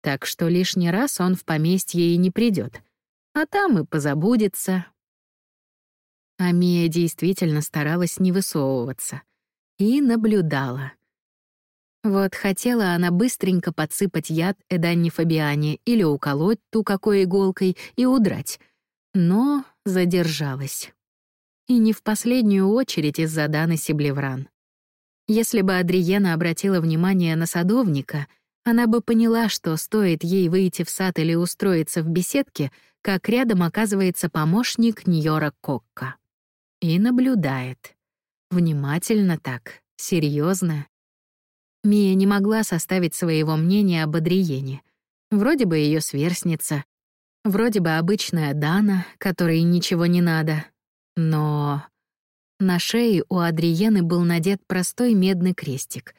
Так что лишний раз он в поместье и не придет, А там и позабудется. А Мия действительно старалась не высовываться. И наблюдала. Вот хотела она быстренько подсыпать яд Эданне Фабиане или уколоть ту какой иголкой и удрать. Но задержалась. И не в последнюю очередь из-за Даны Сиблевран. Если бы Адриена обратила внимание на садовника, она бы поняла, что стоит ей выйти в сад или устроиться в беседке, как рядом оказывается помощник Ньора Кокка. И наблюдает. Внимательно так, серьезно. Мия не могла составить своего мнения об Адриене. Вроде бы ее сверстница, вроде бы обычная Дана, которой ничего не надо, но... На шее у Адриены был надет простой медный крестик,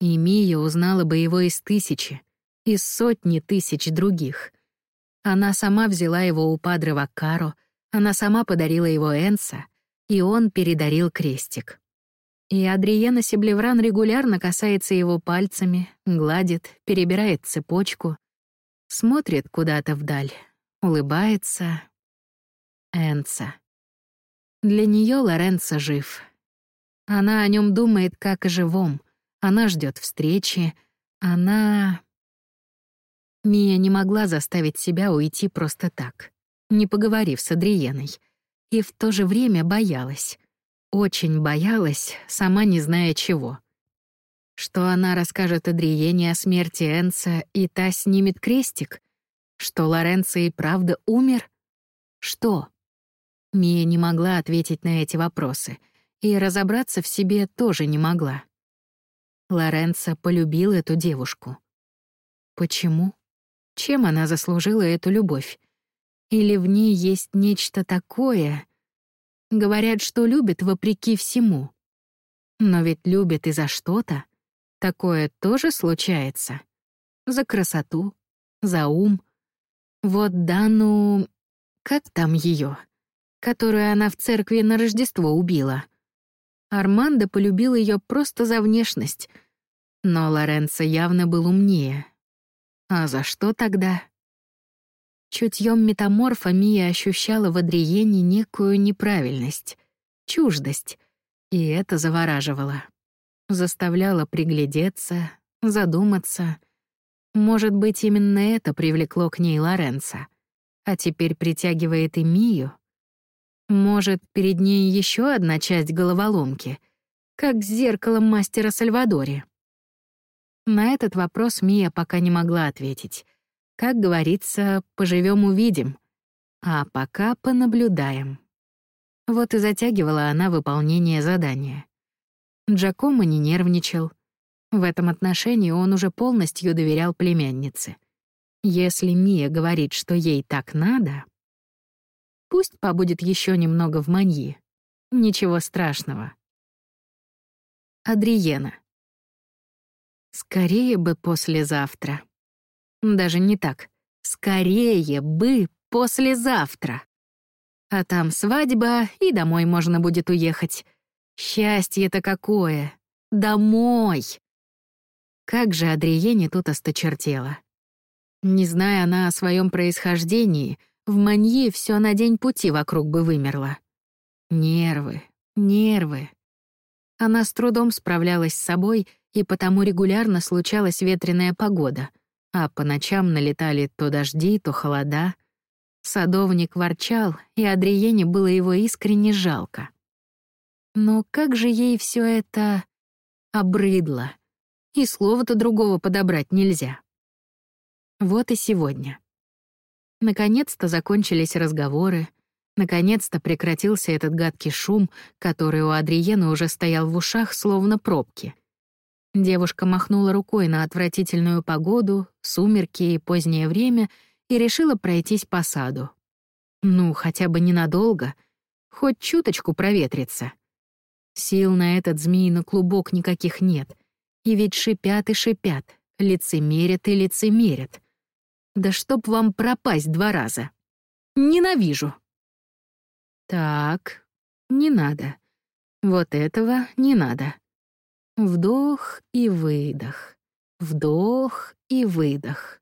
и Мия узнала бы его из тысячи, из сотни тысяч других. Она сама взяла его у Падре Ваккаро, она сама подарила его Энса, и он передарил крестик. И Адриена Себлевран регулярно касается его пальцами, гладит, перебирает цепочку, смотрит куда-то вдаль, улыбается. Энса. Для нее Лоренцо жив. Она о нем думает как о живом. Она ждет встречи. Она... Мия не могла заставить себя уйти просто так, не поговорив с Адриеной. И в то же время боялась. Очень боялась, сама не зная чего. Что она расскажет Адриене о смерти Энца, и та снимет крестик? Что Лоренцо и правда умер? Что? Мия не могла ответить на эти вопросы, и разобраться в себе тоже не могла. Лоренцо полюбил эту девушку. Почему? Чем она заслужила эту любовь? Или в ней есть нечто такое? Говорят, что любит вопреки всему. Но ведь любит и за что-то. Такое тоже случается. За красоту, за ум. Вот Дану... Как там ее? которую она в церкви на Рождество убила. Армандо полюбил ее просто за внешность, но Лоренцо явно был умнее. А за что тогда? Чутьем метаморфа Мия ощущала в Адриене некую неправильность, чуждость, и это завораживало. Заставляло приглядеться, задуматься. Может быть, именно это привлекло к ней Лоренцо, а теперь притягивает и Мию — может, перед ней еще одна часть головоломки, как с зеркалом мастера Сальвадоре? На этот вопрос Мия пока не могла ответить. Как говорится, поживем увидим, а пока понаблюдаем. Вот и затягивала она выполнение задания. Джакомо не нервничал. В этом отношении он уже полностью доверял племяннице. Если Мия говорит, что ей так надо, Пусть побудет еще немного в маньи. Ничего страшного. Адриена. Скорее бы послезавтра. Даже не так. Скорее бы послезавтра. А там свадьба, и домой можно будет уехать. Счастье-то какое! Домой! Как же Адриене тут осточертела. Не зная она о своем происхождении — в манье все на день пути вокруг бы вымерло. Нервы, нервы. Она с трудом справлялась с собой, и потому регулярно случалась ветреная погода, а по ночам налетали то дожди, то холода. Садовник ворчал, и Адриене было его искренне жалко. Но как же ей все это обрыдло, и слова-то другого подобрать нельзя. Вот и сегодня. Наконец-то закончились разговоры, наконец-то прекратился этот гадкий шум, который у Адриены уже стоял в ушах, словно пробки. Девушка махнула рукой на отвратительную погоду, сумерки и позднее время и решила пройтись по саду. Ну, хотя бы ненадолго, хоть чуточку проветриться. Сил на этот змеиный клубок никаких нет. И ведь шипят и шипят, лицемерят и лицемерят. Да чтоб вам пропасть два раза. Ненавижу. Так, не надо. Вот этого не надо. Вдох и выдох. Вдох и выдох.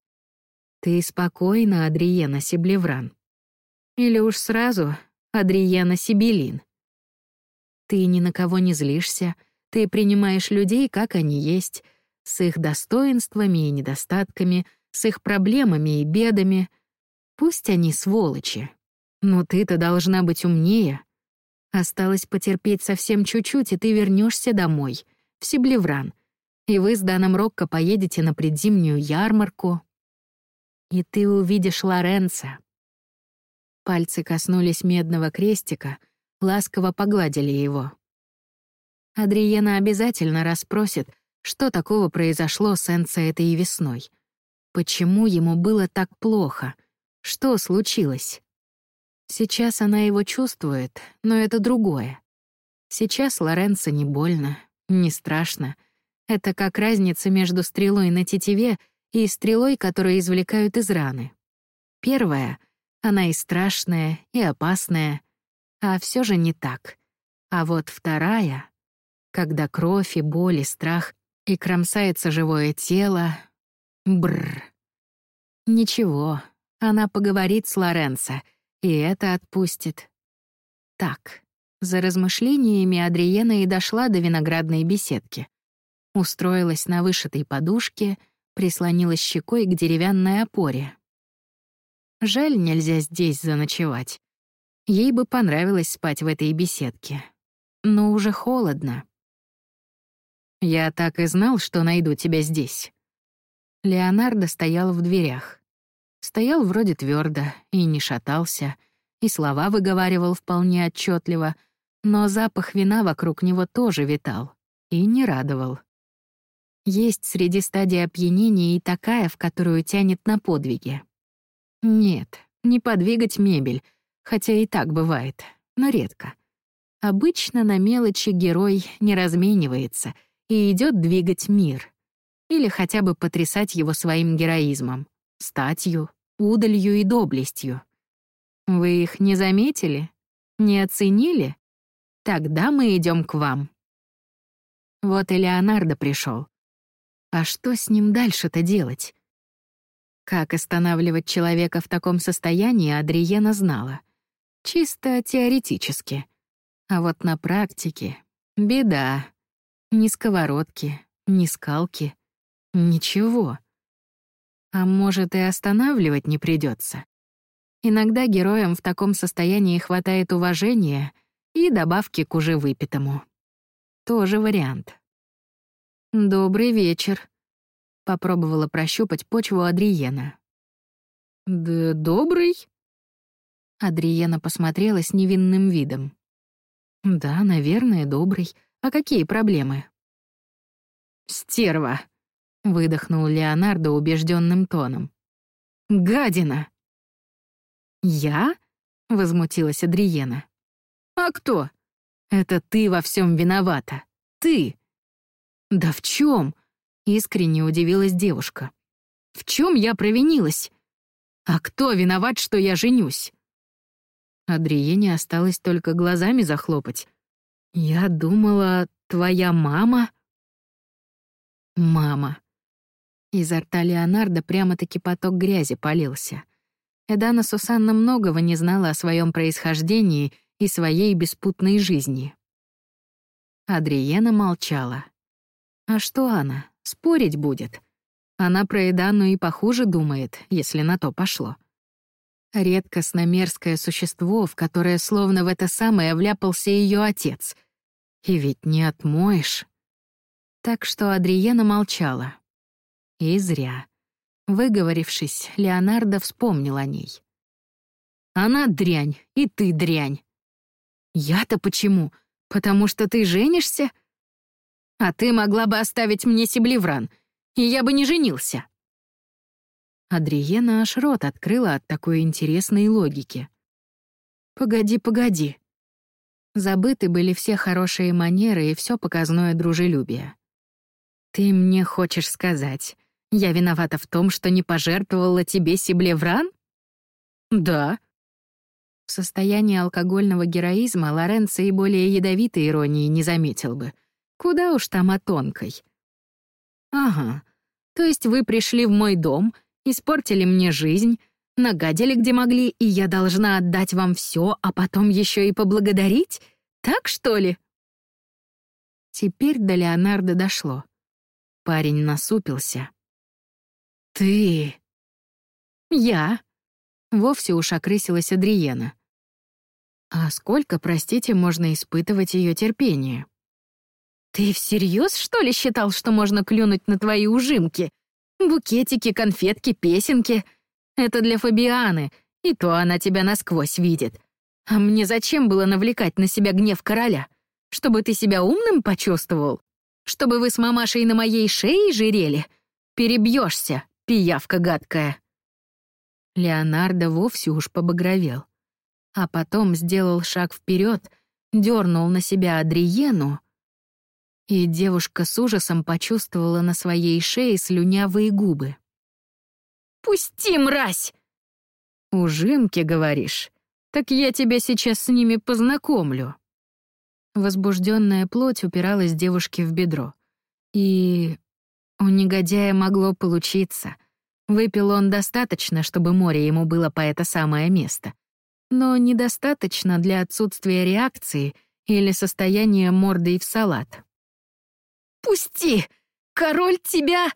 Ты спокойно, Адриена Сиблевран. Или уж сразу Адриена Сибелин. Ты ни на кого не злишься, ты принимаешь людей, как они есть, с их достоинствами и недостатками, с их проблемами и бедами. Пусть они сволочи, но ты-то должна быть умнее. Осталось потерпеть совсем чуть-чуть, и ты вернешься домой, в Сиблевран, и вы с Даном Рокко поедете на предзимнюю ярмарку, и ты увидишь Лоренца. Пальцы коснулись медного крестика, ласково погладили его. Адриена обязательно расспросит, что такого произошло с Энце этой весной. Почему ему было так плохо? Что случилось? Сейчас она его чувствует, но это другое. Сейчас Лоренцо не больно, не страшно. Это как разница между стрелой на тетиве и стрелой, которую извлекают из раны. Первая — она и страшная, и опасная, а все же не так. А вот вторая когда кровь и боль и страх, и кромсается живое тело. Бррр. Ничего, она поговорит с Лоренцо, и это отпустит. Так, за размышлениями Адриена и дошла до виноградной беседки. Устроилась на вышитой подушке, прислонилась щекой к деревянной опоре. Жаль, нельзя здесь заночевать. Ей бы понравилось спать в этой беседке. Но уже холодно. «Я так и знал, что найду тебя здесь». Леонардо стоял в дверях. Стоял вроде твердо и не шатался, и слова выговаривал вполне отчетливо, но запах вина вокруг него тоже витал и не радовал. Есть среди стадий опьянения и такая, в которую тянет на подвиги. Нет, не подвигать мебель, хотя и так бывает, но редко. Обычно на мелочи герой не разменивается — и идет двигать мир. Или хотя бы потрясать его своим героизмом, статью, удалью и доблестью. Вы их не заметили? Не оценили? Тогда мы идем к вам. Вот и Леонардо пришел. А что с ним дальше-то делать? Как останавливать человека в таком состоянии, Адриена знала. Чисто теоретически. А вот на практике — беда. Ни сковородки, ни скалки. Ничего. А может, и останавливать не придется. Иногда героям в таком состоянии хватает уважения и добавки к уже выпитому. Тоже вариант. «Добрый вечер», — попробовала прощупать почву Адриена. «Да добрый?» Адриена посмотрела с невинным видом. «Да, наверное, добрый. А какие проблемы? «Стерва!» — выдохнул Леонардо убежденным тоном. «Гадина!» «Я?» — возмутилась Адриена. «А кто?» «Это ты во всем виновата. Ты!» «Да в чем? искренне удивилась девушка. «В чем я провинилась? А кто виноват, что я женюсь?» Адриене осталось только глазами захлопать. «Я думала, твоя мама...» «Мама». Изо рта Леонардо прямо-таки поток грязи полился. Эдана Сусанна многого не знала о своем происхождении и своей беспутной жизни. Адриена молчала. А что она? Спорить будет. Она про Эдану и похуже думает, если на то пошло. Редкостно мерзкое существо, в которое словно в это самое вляпался ее отец. И ведь не отмоешь. Так что Адриена молчала. И зря. Выговорившись, Леонардо вспомнил о ней. «Она дрянь, и ты дрянь». «Я-то почему? Потому что ты женишься?» «А ты могла бы оставить мне Сибливран, и я бы не женился». Адриена аж рот открыла от такой интересной логики. «Погоди, погоди». Забыты были все хорошие манеры и все показное дружелюбие. «Ты мне хочешь сказать, я виновата в том, что не пожертвовала тебе Сиблевран?» «Да». В состоянии алкогольного героизма Лоренцо и более ядовитой иронии не заметил бы. Куда уж там о тонкой. Ага, то есть вы пришли в мой дом, испортили мне жизнь, нагадили где могли, и я должна отдать вам все, а потом еще и поблагодарить? Так, что ли? Теперь до Леонардо дошло. Парень насупился. «Ты...» «Я...» Вовсе уж окрысилась Адриена. «А сколько, простите, можно испытывать ее терпение?» «Ты всерьез, что ли, считал, что можно клюнуть на твои ужимки? Букетики, конфетки, песенки — это для Фабианы, и то она тебя насквозь видит. А мне зачем было навлекать на себя гнев короля? Чтобы ты себя умным почувствовал? Чтобы вы с мамашей на моей шее жирели? Перебьешься, пиявка гадкая». Леонардо вовсе уж побагровел. А потом сделал шаг вперед, дернул на себя Адриену, и девушка с ужасом почувствовала на своей шее слюнявые губы. «Пусти, мразь!» «Ужимки, говоришь? Так я тебя сейчас с ними познакомлю». Возбужденная плоть упиралась девушке в бедро. И у негодяя могло получиться. Выпил он достаточно, чтобы море ему было по это самое место. Но недостаточно для отсутствия реакции или состояния мордой в салат. «Пусти! Король тебя...»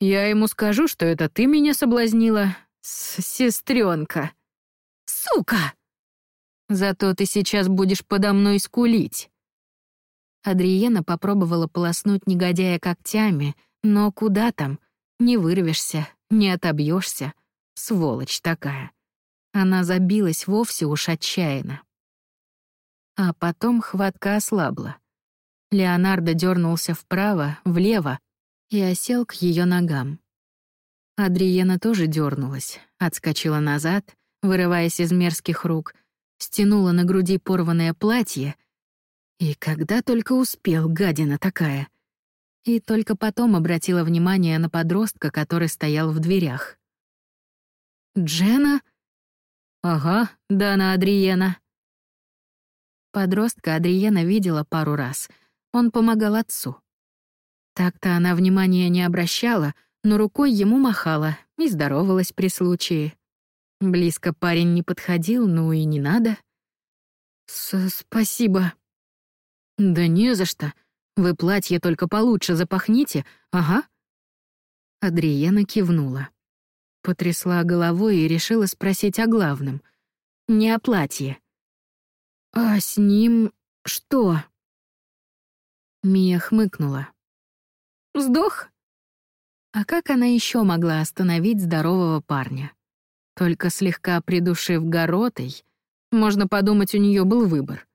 «Я ему скажу, что это ты меня соблазнила, сестренка. «Сука!» «Зато ты сейчас будешь подо мной скулить». Адриена попробовала полоснуть негодяя когтями, но куда там? Не вырвешься, не отобьешься. Сволочь такая. Она забилась вовсе уж отчаянно. А потом хватка ослабла. Леонардо дернулся вправо, влево и осел к ее ногам. Адриена тоже дернулась, отскочила назад, вырываясь из мерзких рук, стянула на груди порванное платье. И когда только успел, гадина такая. И только потом обратила внимание на подростка, который стоял в дверях. «Джена?» «Ага, Дана Адриена». Подростка Адриена видела пару раз — он помогал отцу. Так-то она внимания не обращала, но рукой ему махала и здоровалась при случае. Близко парень не подходил, ну и не надо. С «Спасибо». «Да не за что. Вы платье только получше запахните, ага». Адриена кивнула. Потрясла головой и решила спросить о главном. Не о платье. «А с ним что?» Мия хмыкнула. «Сдох?» А как она еще могла остановить здорового парня? Только слегка придушив горотой, можно подумать, у нее был выбор.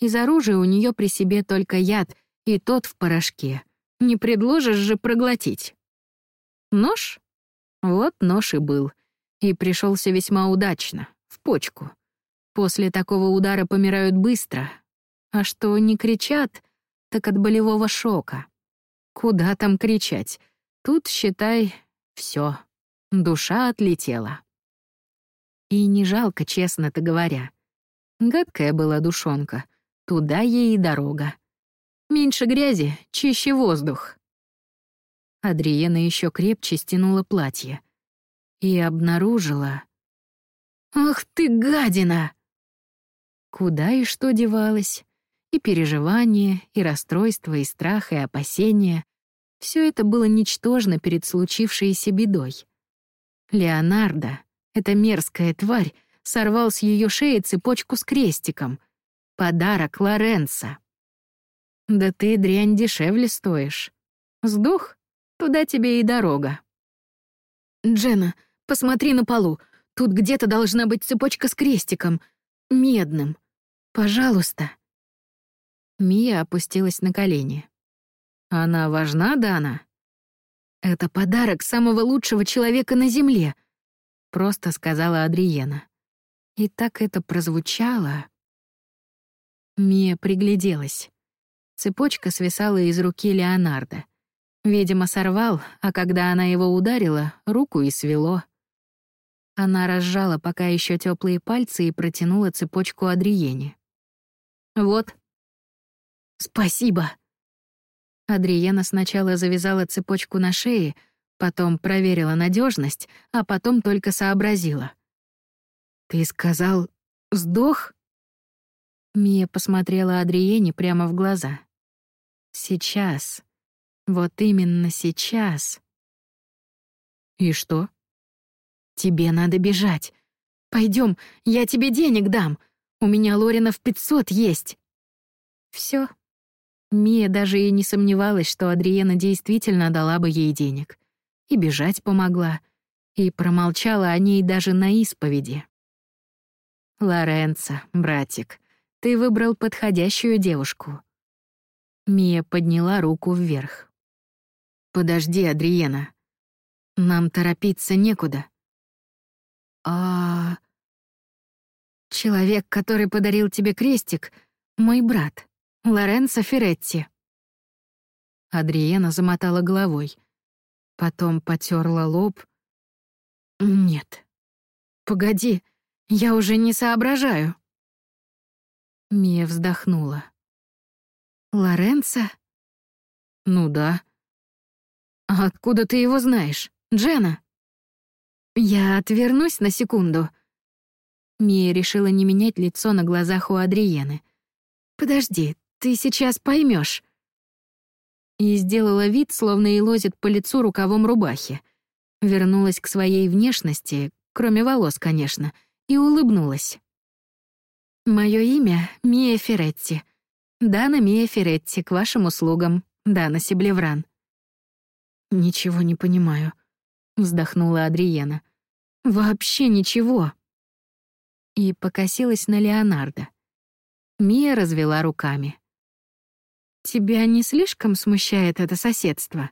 Из оружия у нее при себе только яд, и тот в порошке. Не предложишь же проглотить. Нож? Вот нож и был. И пришелся весьма удачно, в почку. После такого удара помирают быстро. А что не кричат, так от болевого шока. Куда там кричать? Тут, считай, все. Душа отлетела. И не жалко, честно-то говоря. Гадкая была душонка. Туда ей и дорога. Меньше грязи, чище воздух. Адриена еще крепче стянула платье. И обнаружила... «Ах ты, гадина!» Куда и что девалась? И переживания, и расстройства, и страх, и опасения — все это было ничтожно перед случившейся бедой. Леонардо, эта мерзкая тварь, сорвал с ее шеи цепочку с крестиком. Подарок Лоренца. «Да ты, дрянь, дешевле стоишь. Сдох? Туда тебе и дорога». «Джена, посмотри на полу. Тут где-то должна быть цепочка с крестиком. Медным. Пожалуйста». Мия опустилась на колени. «Она важна, Дана?» «Это подарок самого лучшего человека на Земле», — просто сказала Адриена. И так это прозвучало. Мия пригляделась. Цепочка свисала из руки Леонардо. Видимо, сорвал, а когда она его ударила, руку и свело. Она разжала пока еще теплые пальцы и протянула цепочку Адриене. «Вот». «Спасибо». Адриена сначала завязала цепочку на шее, потом проверила надежность, а потом только сообразила. «Ты сказал, сдох?» Мия посмотрела Адриене прямо в глаза. «Сейчас. Вот именно сейчас». «И что?» «Тебе надо бежать. Пойдем, я тебе денег дам. У меня Лоринов пятьсот есть». Все. Мия даже и не сомневалась, что Адриена действительно дала бы ей денег. И бежать помогла. И промолчала о ней даже на исповеди. «Лоренцо, братик, ты выбрал подходящую девушку». Мия подняла руку вверх. «Подожди, Адриена. Нам торопиться некуда». «А...» «Человек, который подарил тебе крестик, мой брат, Лоренцо Феретти». Адриена замотала головой. Потом потерла лоб. «Нет. Погоди, я уже не соображаю». Мия вздохнула. «Лоренцо?» «Ну да». «А откуда ты его знаешь, Джена?» «Я отвернусь на секунду». Мия решила не менять лицо на глазах у Адриены. «Подожди, ты сейчас поймешь. И сделала вид, словно и лозит по лицу рукавом рубахи. Вернулась к своей внешности, кроме волос, конечно, и улыбнулась. Мое имя — Мия Феретти. Дана Мия Феретти, к вашим услугам. Дана Сиблевран. «Ничего не понимаю», — вздохнула Адриена. «Вообще ничего». И покосилась на Леонардо. Мия развела руками. «Тебя не слишком смущает это соседство?»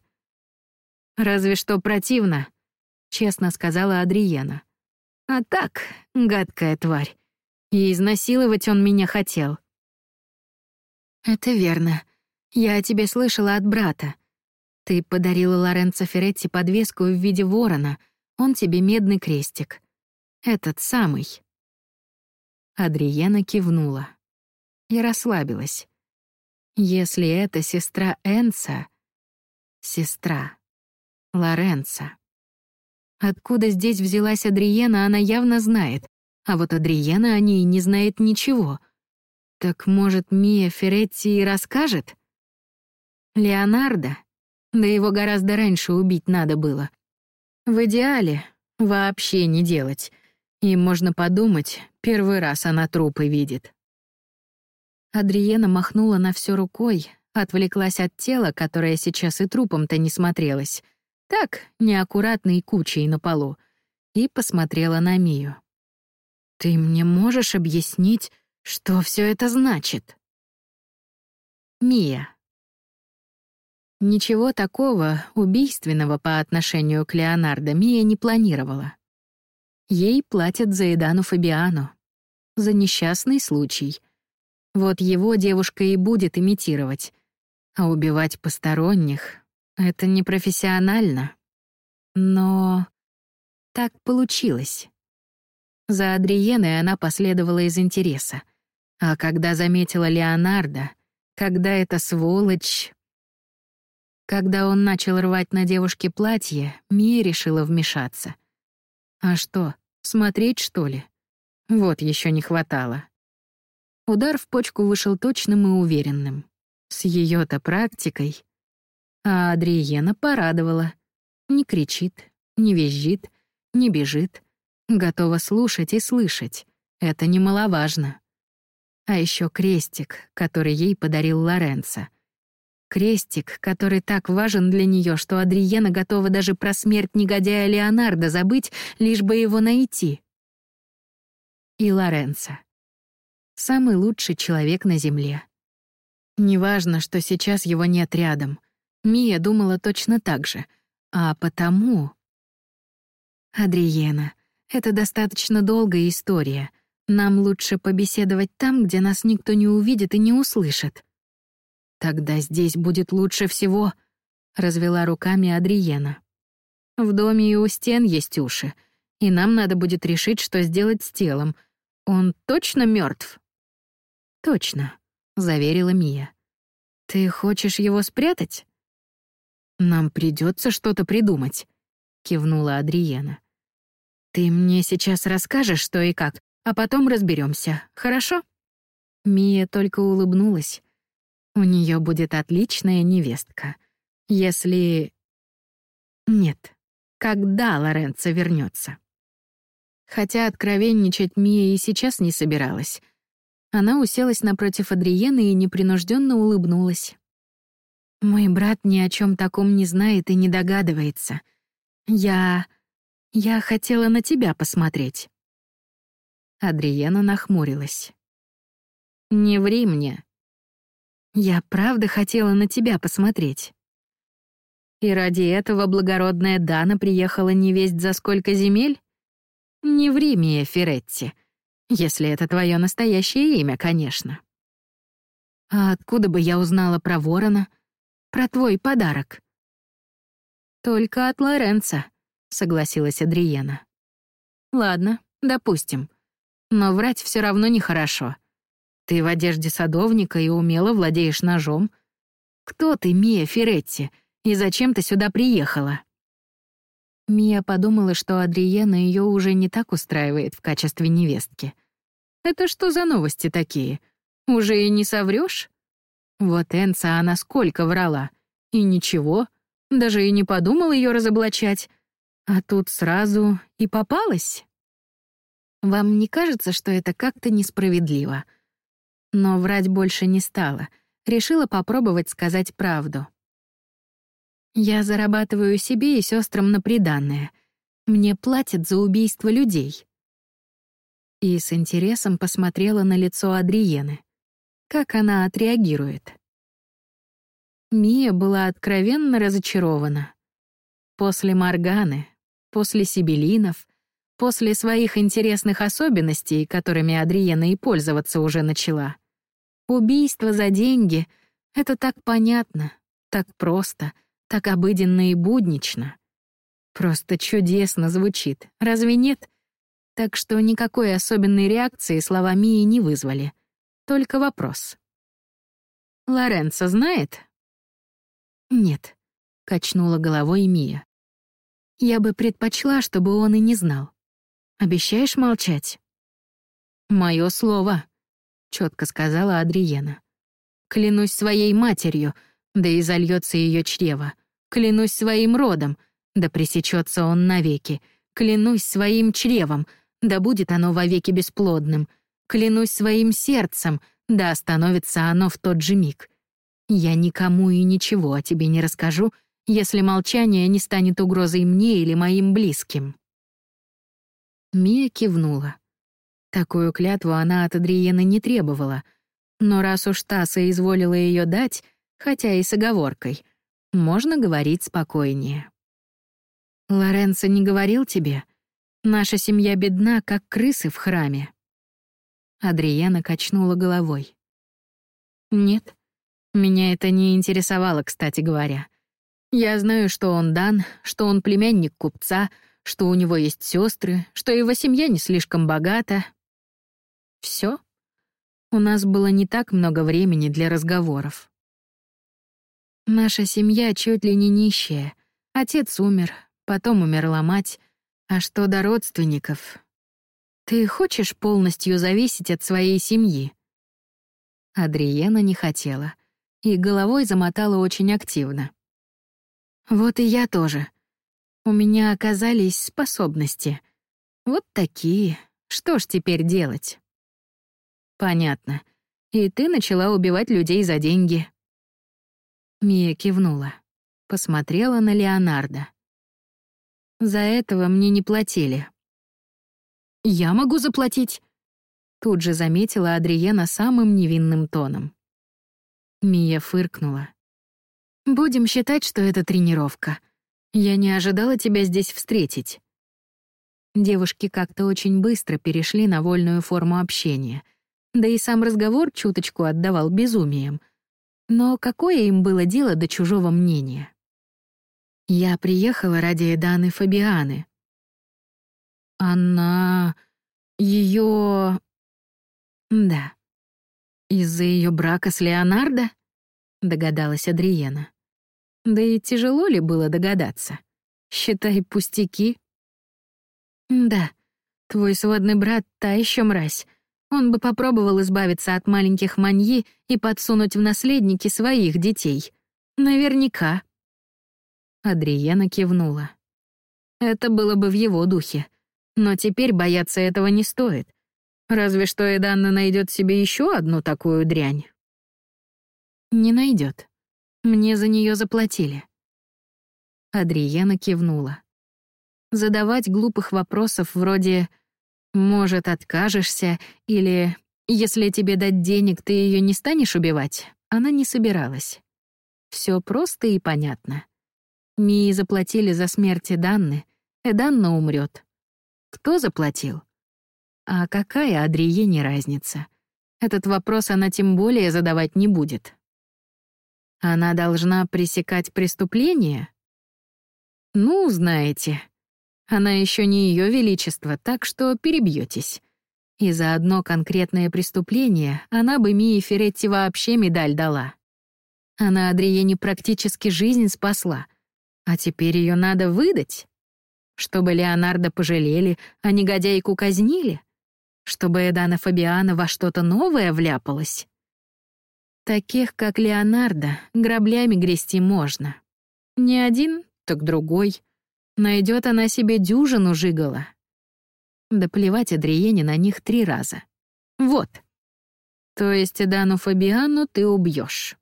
«Разве что противно», — честно сказала Адриена. «А так, гадкая тварь. И изнасиловать он меня хотел». «Это верно. Я о тебе слышала от брата. Ты подарила Лоренцо Феретти подвеску в виде ворона, он тебе медный крестик. Этот самый». Адриена кивнула и расслабилась. Если это сестра Энца, сестра Лоренца. Откуда здесь взялась Адриена, она явно знает, а вот Адриена о ней не знает ничего. Так, может, Мия Феретти и расскажет? Леонардо? Да его гораздо раньше убить надо было. В идеале вообще не делать. И можно подумать, первый раз она трупы видит. Адриена махнула на все рукой, отвлеклась от тела, которое сейчас и трупом-то не смотрелось. Так, неаккуратной кучей на полу. И посмотрела на Мию. «Ты мне можешь объяснить, что все это значит?» Мия. Ничего такого убийственного по отношению к Леонардо Мия не планировала. Ей платят за Эдану Фабиану. За несчастный случай — вот его девушка и будет имитировать. А убивать посторонних — это непрофессионально. Но так получилось. За Адриеной она последовала из интереса. А когда заметила Леонардо, когда эта сволочь... Когда он начал рвать на девушке платье, Мия решила вмешаться. А что, смотреть, что ли? Вот еще не хватало. Удар в почку вышел точным и уверенным. С ее то практикой. А Адриена порадовала. Не кричит, не визжит, не бежит. Готова слушать и слышать. Это немаловажно. А еще крестик, который ей подарил Лоренцо. Крестик, который так важен для нее, что Адриена готова даже про смерть негодяя Леонардо забыть, лишь бы его найти. И Лоренцо. Самый лучший человек на Земле. Неважно, что сейчас его нет рядом. Мия думала точно так же. А потому... Адриена, это достаточно долгая история. Нам лучше побеседовать там, где нас никто не увидит и не услышит. Тогда здесь будет лучше всего, — развела руками Адриена. В доме и у стен есть уши, и нам надо будет решить, что сделать с телом. Он точно мертв? Точно, заверила Мия. Ты хочешь его спрятать? Нам придется что-то придумать, кивнула Адриена. Ты мне сейчас расскажешь, что и как, а потом разберемся, хорошо? Мия только улыбнулась. У нее будет отличная невестка. Если... Нет, когда Лоренцо вернется. Хотя откровенничать Мия и сейчас не собиралась. Она уселась напротив Адриены и непринужденно улыбнулась. «Мой брат ни о чем таком не знает и не догадывается. Я... я хотела на тебя посмотреть». Адриена нахмурилась. «Не ври мне». «Я правда хотела на тебя посмотреть». «И ради этого благородная Дана приехала не весть за сколько земель?» Не ври, Мия Феретти. Если это твое настоящее имя, конечно. А откуда бы я узнала про ворона? Про твой подарок? Только от Лоренца, согласилась Адриена. Ладно, допустим. Но врать все равно нехорошо. Ты в одежде садовника и умело владеешь ножом. Кто ты, Мия Феретти, и зачем ты сюда приехала? Мия подумала, что Адриена ее уже не так устраивает в качестве невестки. «Это что за новости такие? Уже и не соврёшь?» Вот Энца она сколько врала. И ничего, даже и не подумал ее разоблачать. А тут сразу и попалась. Вам не кажется, что это как-то несправедливо? Но врать больше не стала. Решила попробовать сказать правду. Я зарабатываю себе и сестрам на приданное. Мне платят за убийство людей. И с интересом посмотрела на лицо Адриены. Как она отреагирует? Мия была откровенно разочарована. После Морганы, после Сибелинов, после своих интересных особенностей, которыми Адриена и пользоваться уже начала. Убийство за деньги — это так понятно, так просто — так обыденно и буднично. Просто чудесно звучит, разве нет? Так что никакой особенной реакции слова Мии не вызвали. Только вопрос. «Лоренцо знает?» «Нет», — качнула головой Мия. «Я бы предпочла, чтобы он и не знал. Обещаешь молчать?» «Моё слово», — четко сказала Адриена. «Клянусь своей матерью, да и зальется ее чрево. Клянусь своим родом, да пресечется он навеки. Клянусь своим чревом, да будет оно вовеки бесплодным. Клянусь своим сердцем, да остановится оно в тот же миг. Я никому и ничего о тебе не расскажу, если молчание не станет угрозой мне или моим близким». Мия кивнула. Такую клятву она от Адриены не требовала, но раз уж та соизволила ее дать, хотя и с оговоркой. Можно говорить спокойнее. «Лоренцо не говорил тебе? Наша семья бедна, как крысы в храме». Адриена качнула головой. «Нет, меня это не интересовало, кстати говоря. Я знаю, что он дан, что он племянник купца, что у него есть сестры, что его семья не слишком богата. Все. У нас было не так много времени для разговоров. Наша семья чуть ли не нищая. Отец умер, потом умерла мать. А что до родственников? Ты хочешь полностью зависеть от своей семьи? Адриена не хотела и головой замотала очень активно. Вот и я тоже. У меня оказались способности. Вот такие. Что ж теперь делать? Понятно. И ты начала убивать людей за деньги. Мия кивнула. Посмотрела на Леонардо. «За этого мне не платили». «Я могу заплатить», — тут же заметила Адриена самым невинным тоном. Мия фыркнула. «Будем считать, что это тренировка. Я не ожидала тебя здесь встретить». Девушки как-то очень быстро перешли на вольную форму общения, да и сам разговор чуточку отдавал безумием — но какое им было дело до чужого мнения? Я приехала ради Эданы Фабианы. Она... ее... Да. Из-за ее брака с Леонардо? Догадалась Адриена. Да и тяжело ли было догадаться? Считай пустяки. Да, твой сводный брат — та еще мразь. Он бы попробовал избавиться от маленьких маньи и подсунуть в наследники своих детей. Наверняка. Адриена кивнула. Это было бы в его духе. Но теперь бояться этого не стоит. Разве что Эданна найдет себе еще одну такую дрянь. Не найдет. Мне за нее заплатили. Адриена кивнула. Задавать глупых вопросов вроде «может, откажешься» или «если тебе дать денег, ты ее не станешь убивать» она не собиралась. Все просто и понятно. Мии заплатили за смерть Эданны, Эданна умрет. Кто заплатил? А какая Адриене разница? Этот вопрос она тем более задавать не будет. Она должна пресекать преступление? Ну, знаете, она еще не ее величество, так что перебьетесь. И за одно конкретное преступление она бы Мии Феретти вообще медаль дала. Она Адриене практически жизнь спасла, а теперь ее надо выдать? Чтобы Леонардо пожалели, а негодяйку казнили? Чтобы Эдана Фабиана во что-то новое вляпалась? Таких, как Леонардо, граблями грести можно. Не один, так другой. Найдет она себе дюжину жигала. Да плевать Адриене на них три раза. Вот. То есть Эдану Фабиану ты убьешь.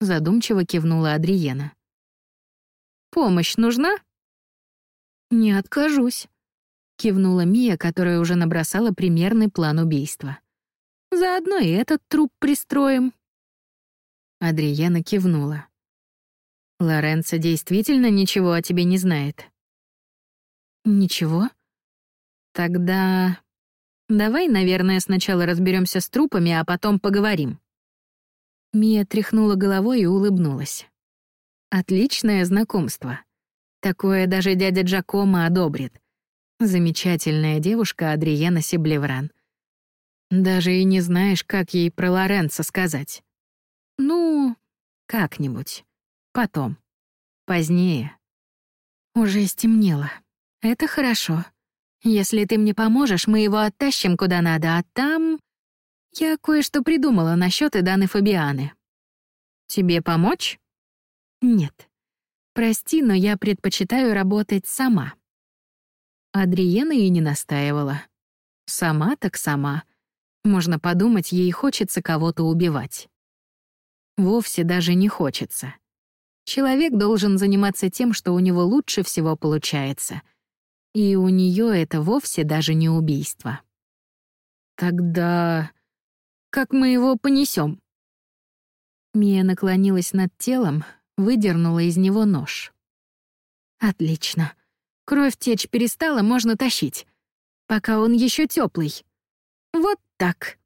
Задумчиво кивнула Адриена. «Помощь нужна?» «Не откажусь», — кивнула Мия, которая уже набросала примерный план убийства. «Заодно и этот труп пристроим». Адриена кивнула. «Лоренцо действительно ничего о тебе не знает?» «Ничего?» «Тогда...» «Давай, наверное, сначала разберемся с трупами, а потом поговорим». Мия тряхнула головой и улыбнулась. Отличное знакомство. Такое даже дядя Джакомо одобрит. Замечательная девушка Адриена Сиблевран. Даже и не знаешь, как ей про Лоренцо сказать. Ну, как-нибудь. Потом. Позднее. Уже стемнело. Это хорошо. Если ты мне поможешь, мы его оттащим куда надо, а там... Я кое-что придумала насчет Иданы Фабианы. Тебе помочь? Нет. Прости, но я предпочитаю работать сама. Адриена и не настаивала. Сама так сама. Можно подумать, ей хочется кого-то убивать. Вовсе даже не хочется. Человек должен заниматься тем, что у него лучше всего получается. И у нее это вовсе даже не убийство. Тогда как мы его понесем? Мия наклонилась над телом, выдернула из него нож. Отлично. Кровь течь перестала, можно тащить. Пока он еще теплый. Вот так.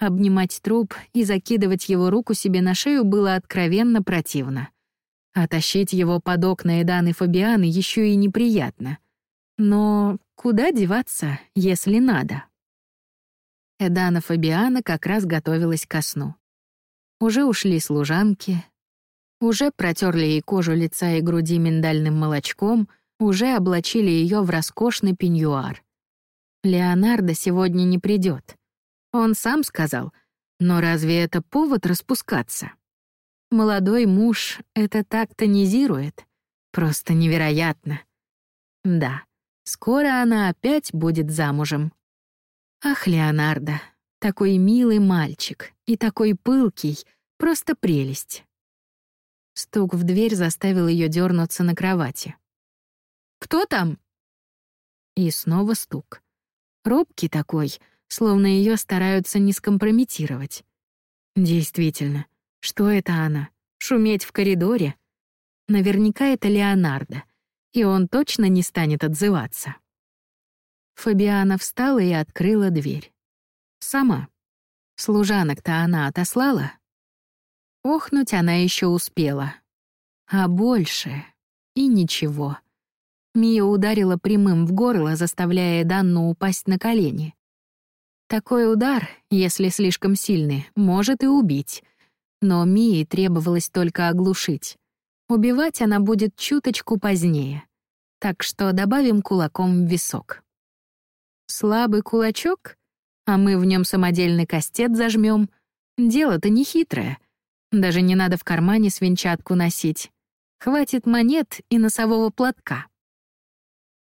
Обнимать труп и закидывать его руку себе на шею было откровенно противно. А тащить его под окна Эданы Фабианы еще и неприятно. Но куда деваться, если надо? Эдана Фабиана как раз готовилась ко сну. Уже ушли служанки, уже протерли ей кожу лица и груди миндальным молочком, уже облачили ее в роскошный пеньюар. Леонардо сегодня не придет. Он сам сказал, но разве это повод распускаться? Молодой муж это так тонизирует. Просто невероятно. Да, скоро она опять будет замужем. Ах, Леонардо, такой милый мальчик и такой пылкий, просто прелесть. Стук в дверь заставил ее дернуться на кровати. «Кто там?» И снова стук. Робкий такой, словно ее стараются не скомпрометировать. Действительно, что это она? Шуметь в коридоре? Наверняка это Леонардо, и он точно не станет отзываться. Фабиана встала и открыла дверь. Сама. Служанок-то она отослала. Охнуть она еще успела. А больше и ничего. Мия ударила прямым в горло, заставляя Данну упасть на колени. Такой удар, если слишком сильный, может и убить. Но Мии требовалось только оглушить. Убивать она будет чуточку позднее. Так что добавим кулаком в висок. Слабый кулачок, а мы в нем самодельный кастет зажмем. Дело-то не хитрое. Даже не надо в кармане свинчатку носить. Хватит монет и носового платка.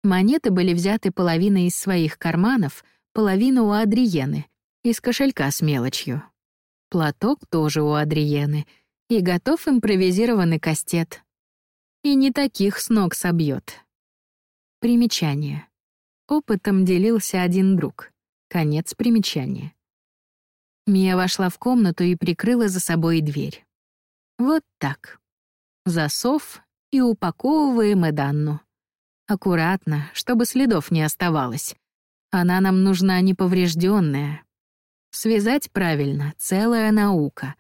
Монеты были взяты половина из своих карманов, половина у Адриены, из кошелька с мелочью. Платок тоже у Адриены, и готов импровизированный кастет. И не таких с ног собьет. Примечание. Опытом делился один друг. Конец примечания. Мия вошла в комнату и прикрыла за собой дверь. Вот так. Засов и упаковываем Эданну. Аккуратно, чтобы следов не оставалось. Она нам нужна неповрежденная. Связать правильно — целая наука.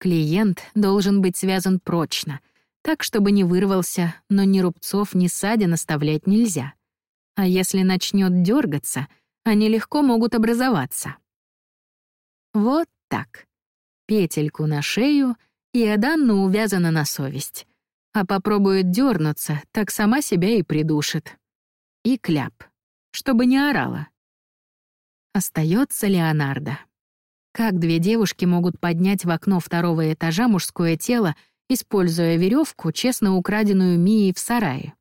Клиент должен быть связан прочно, так, чтобы не вырвался, но ни рубцов, ни ссадин оставлять нельзя. А если начнет дергаться, они легко могут образоваться. Вот так. Петельку на шею, и Аданна увязана на совесть а попробует дернуться, так сама себя и придушит. И кляп, чтобы не орала. Остается Леонардо. Как две девушки могут поднять в окно второго этажа мужское тело, используя веревку, честно украденную Мией в сарае?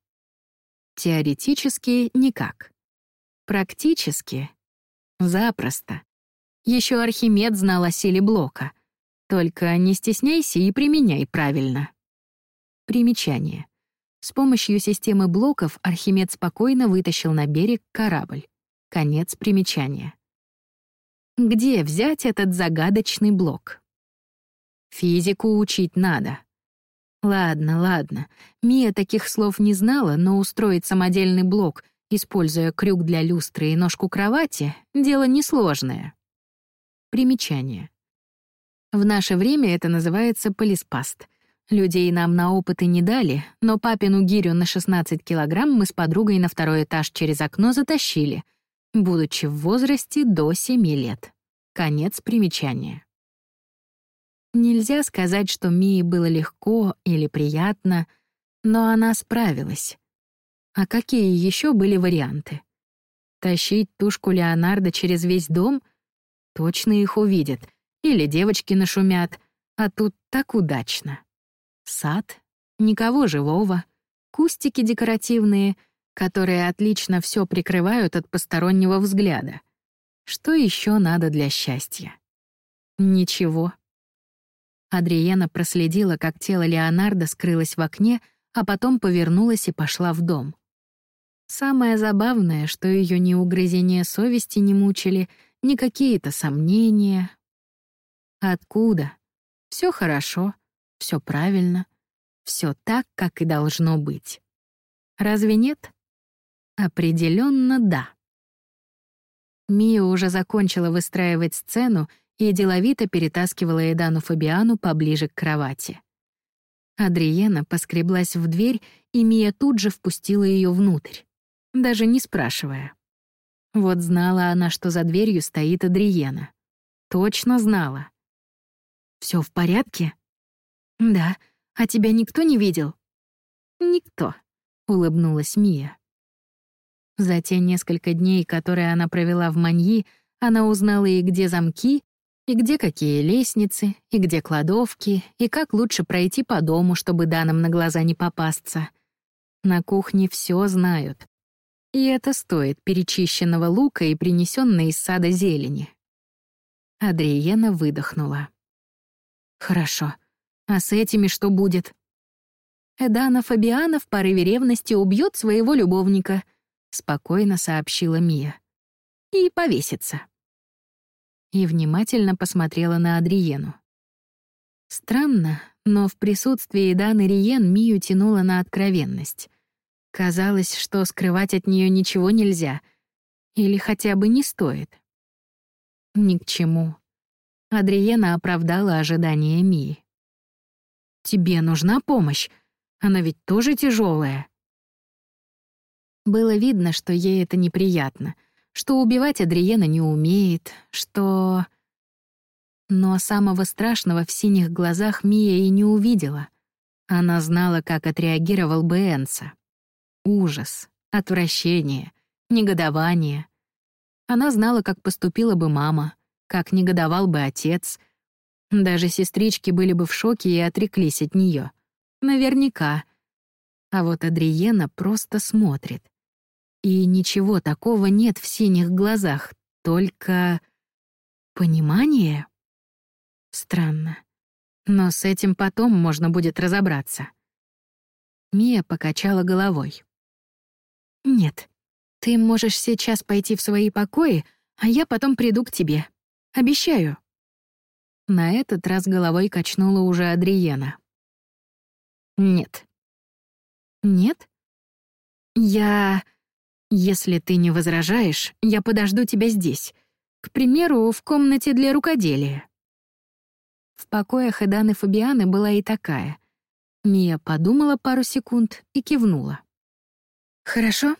Теоретически никак. Практически запросто. Еще Архимед знал о силе блока. Только не стесняйся и применяй правильно. Примечание. С помощью системы блоков Архимед спокойно вытащил на берег корабль. Конец примечания. Где взять этот загадочный блок? Физику учить надо. Ладно, ладно. Мия таких слов не знала, но устроить самодельный блок, используя крюк для люстры и ножку кровати, дело несложное. Примечание. В наше время это называется полиспаст — Людей нам на опыты не дали, но папину гирю на 16 килограмм мы с подругой на второй этаж через окно затащили, будучи в возрасте до 7 лет. Конец примечания. Нельзя сказать, что Мии было легко или приятно, но она справилась. А какие еще были варианты? Тащить тушку Леонардо через весь дом? Точно их увидят. Или девочки нашумят. А тут так удачно. Сад, никого живого, кустики декоративные, которые отлично все прикрывают от постороннего взгляда. Что еще надо для счастья? Ничего. Адриена проследила, как тело Леонардо скрылось в окне, а потом повернулась и пошла в дом. Самое забавное, что ее ни угрызения совести не мучили, ни какие-то сомнения. Откуда? Все хорошо все правильно, все так, как и должно быть. Разве нет? Определенно да. Мия уже закончила выстраивать сцену и деловито перетаскивала Эдану Фабиану поближе к кровати. Адриена поскреблась в дверь, и Мия тут же впустила ее внутрь, даже не спрашивая. Вот знала она, что за дверью стоит Адриена. Точно знала. Все в порядке?» «Да. А тебя никто не видел?» «Никто», — улыбнулась Мия. За те несколько дней, которые она провела в Маньи, она узнала и где замки, и где какие лестницы, и где кладовки, и как лучше пройти по дому, чтобы данным на глаза не попасться. На кухне все знают. И это стоит перечищенного лука и принесенной из сада зелени. Адриена выдохнула. «Хорошо. А с этими что будет? Эдана Фабиана в порыве ревности убьет своего любовника, спокойно сообщила Мия. И повесится. И внимательно посмотрела на Адриену. Странно, но в присутствии Даны Риен Мию тянула на откровенность. Казалось, что скрывать от нее ничего нельзя. Или хотя бы не стоит. Ни к чему. Адриена оправдала ожидания Мии. Тебе нужна помощь. Она ведь тоже тяжелая. Было видно, что ей это неприятно, что убивать Адриена не умеет, что... Но самого страшного в синих глазах Мия и не увидела. Она знала, как отреагировал бы Энса. Ужас, отвращение, негодование. Она знала, как поступила бы мама, как негодовал бы отец. Даже сестрички были бы в шоке и отреклись от нее. Наверняка. А вот Адриена просто смотрит. И ничего такого нет в синих глазах, только... Понимание? Странно. Но с этим потом можно будет разобраться. Мия покачала головой. «Нет, ты можешь сейчас пойти в свои покои, а я потом приду к тебе. Обещаю». На этот раз головой качнула уже Адриена. «Нет». «Нет? Я... Если ты не возражаешь, я подожду тебя здесь. К примеру, в комнате для рукоделия». В покоях Эданы Фабианы была и такая. Мия подумала пару секунд и кивнула. «Хорошо,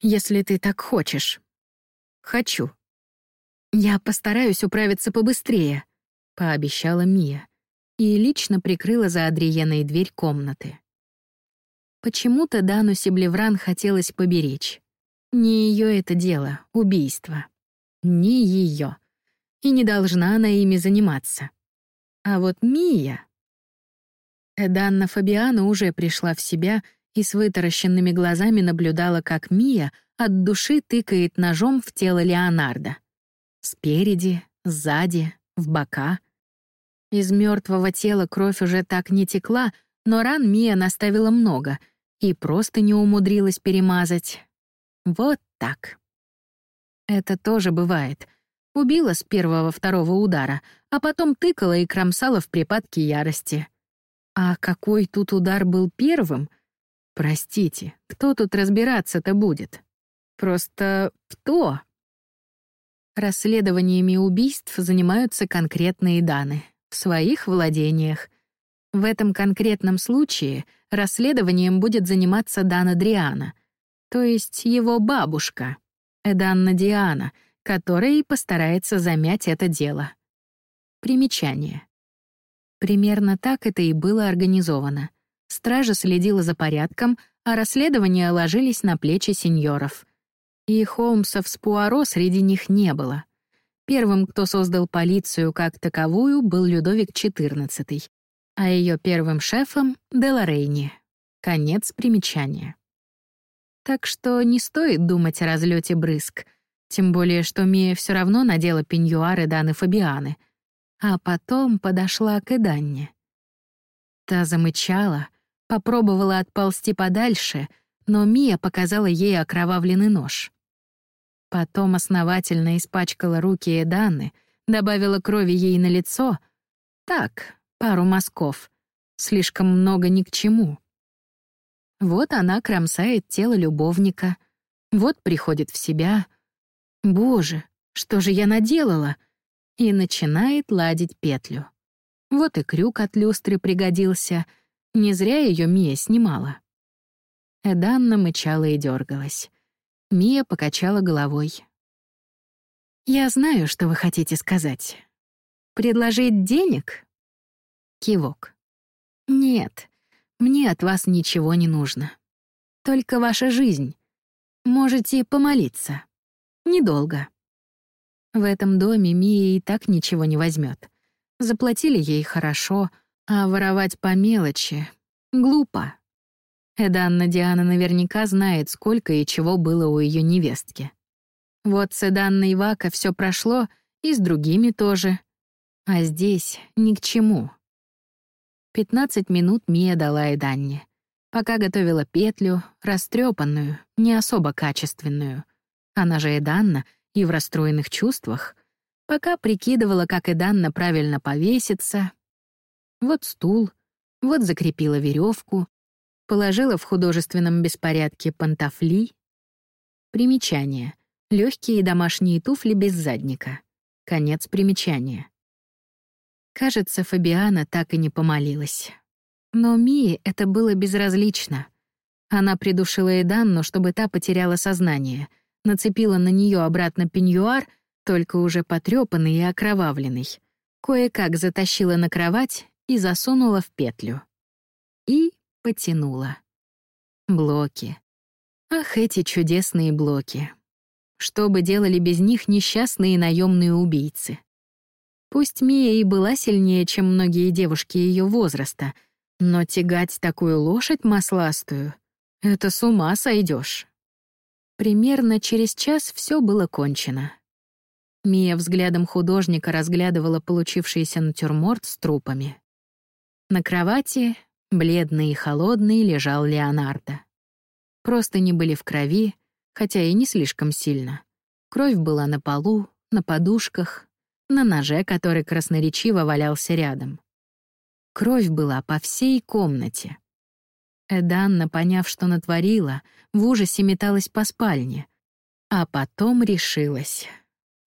если ты так хочешь». «Хочу». «Я постараюсь управиться побыстрее», — пообещала Мия и лично прикрыла за Адриеной дверь комнаты. Почему-то Дану Сиблевран хотелось поберечь. Не ее это дело, убийство. Не ее. И не должна она ими заниматься. А вот Мия... Эданна Фабиана уже пришла в себя и с вытаращенными глазами наблюдала, как Мия от души тыкает ножом в тело Леонардо. Спереди, сзади, в бока. Из мертвого тела кровь уже так не текла, но ран Мия наставила много и просто не умудрилась перемазать. Вот так. Это тоже бывает — Убила с первого-второго удара, а потом тыкала и кромсала в припадке ярости. А какой тут удар был первым? Простите, кто тут разбираться-то будет? Просто кто? Расследованиями убийств занимаются конкретные Даны в своих владениях. В этом конкретном случае расследованием будет заниматься Дана Дриана, то есть его бабушка, Эданна Диана — который и постарается замять это дело. Примечание. Примерно так это и было организовано. Стража следила за порядком, а расследования ложились на плечи сеньоров. И Холмсов с Пуаро среди них не было. Первым, кто создал полицию как таковую, был Людовик XIV, а ее первым шефом — Деларейни. Конец примечания. Так что не стоит думать о разлете брызг — тем более, что Мия все равно надела пеньюары Даны Фабианы. А потом подошла к Эданне. Та замычала, попробовала отползти подальше, но Мия показала ей окровавленный нож. Потом основательно испачкала руки Эданы, добавила крови ей на лицо. Так, пару мазков. Слишком много ни к чему. Вот она кромсает тело любовника, вот приходит в себя — Боже, что же я наделала? И начинает ладить петлю. Вот и крюк от люстры пригодился. Не зря ее Мия снимала. Эданна мычала и дергалась. Мия покачала головой. «Я знаю, что вы хотите сказать. Предложить денег?» Кивок. «Нет, мне от вас ничего не нужно. Только ваша жизнь. Можете помолиться». Недолго. В этом доме Мия и так ничего не возьмет. Заплатили ей хорошо, а воровать по мелочи — глупо. Эданна Диана наверняка знает, сколько и чего было у ее невестки. Вот с Эданной Вака все прошло, и с другими тоже. А здесь ни к чему. Пятнадцать минут Мия дала Эданне. Пока готовила петлю, растрепанную, не особо качественную. Она же Эданна и в расстроенных чувствах. Пока прикидывала, как Эданна правильно повесится. Вот стул, вот закрепила веревку, положила в художественном беспорядке пантофли. Примечание. Легкие домашние туфли без задника. Конец примечания. Кажется, Фабиана так и не помолилась. Но Мии это было безразлично. Она придушила Эданну, чтобы та потеряла сознание, нацепила на нее обратно пеньюар, только уже потрепанный и окровавленный, кое-как затащила на кровать и засунула в петлю. И потянула. Блоки. Ах, эти чудесные блоки. Что бы делали без них несчастные наемные убийцы? Пусть Мия и была сильнее, чем многие девушки ее возраста, но тягать такую лошадь масластую — это с ума сойдешь. Примерно через час все было кончено. Мия взглядом художника разглядывала получившийся натюрморт с трупами. На кровати, бледный и холодный, лежал Леонардо. Просто не были в крови, хотя и не слишком сильно. Кровь была на полу, на подушках, на ноже, который красноречиво валялся рядом. Кровь была по всей комнате. Эданна, поняв, что натворила, в ужасе металась по спальне, а потом решилась.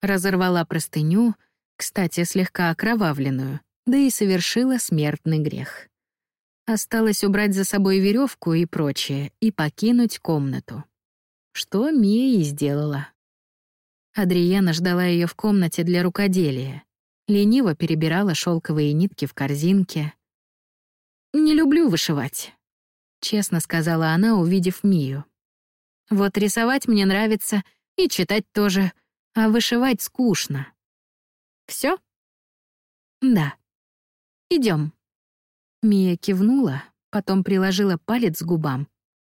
Разорвала простыню, кстати, слегка окровавленную, да и совершила смертный грех. Осталось убрать за собой веревку и прочее и покинуть комнату. Что Мия и сделала. Адриена ждала ее в комнате для рукоделия. Лениво перебирала шелковые нитки в корзинке. «Не люблю вышивать», — честно сказала она, увидев Мию. «Вот рисовать мне нравится, и читать тоже, а вышивать скучно». Все? «Да. Идем. Мия кивнула, потом приложила палец к губам,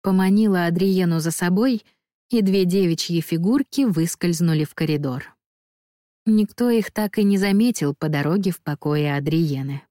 поманила Адриену за собой, и две девичьи фигурки выскользнули в коридор. Никто их так и не заметил по дороге в покое Адриены.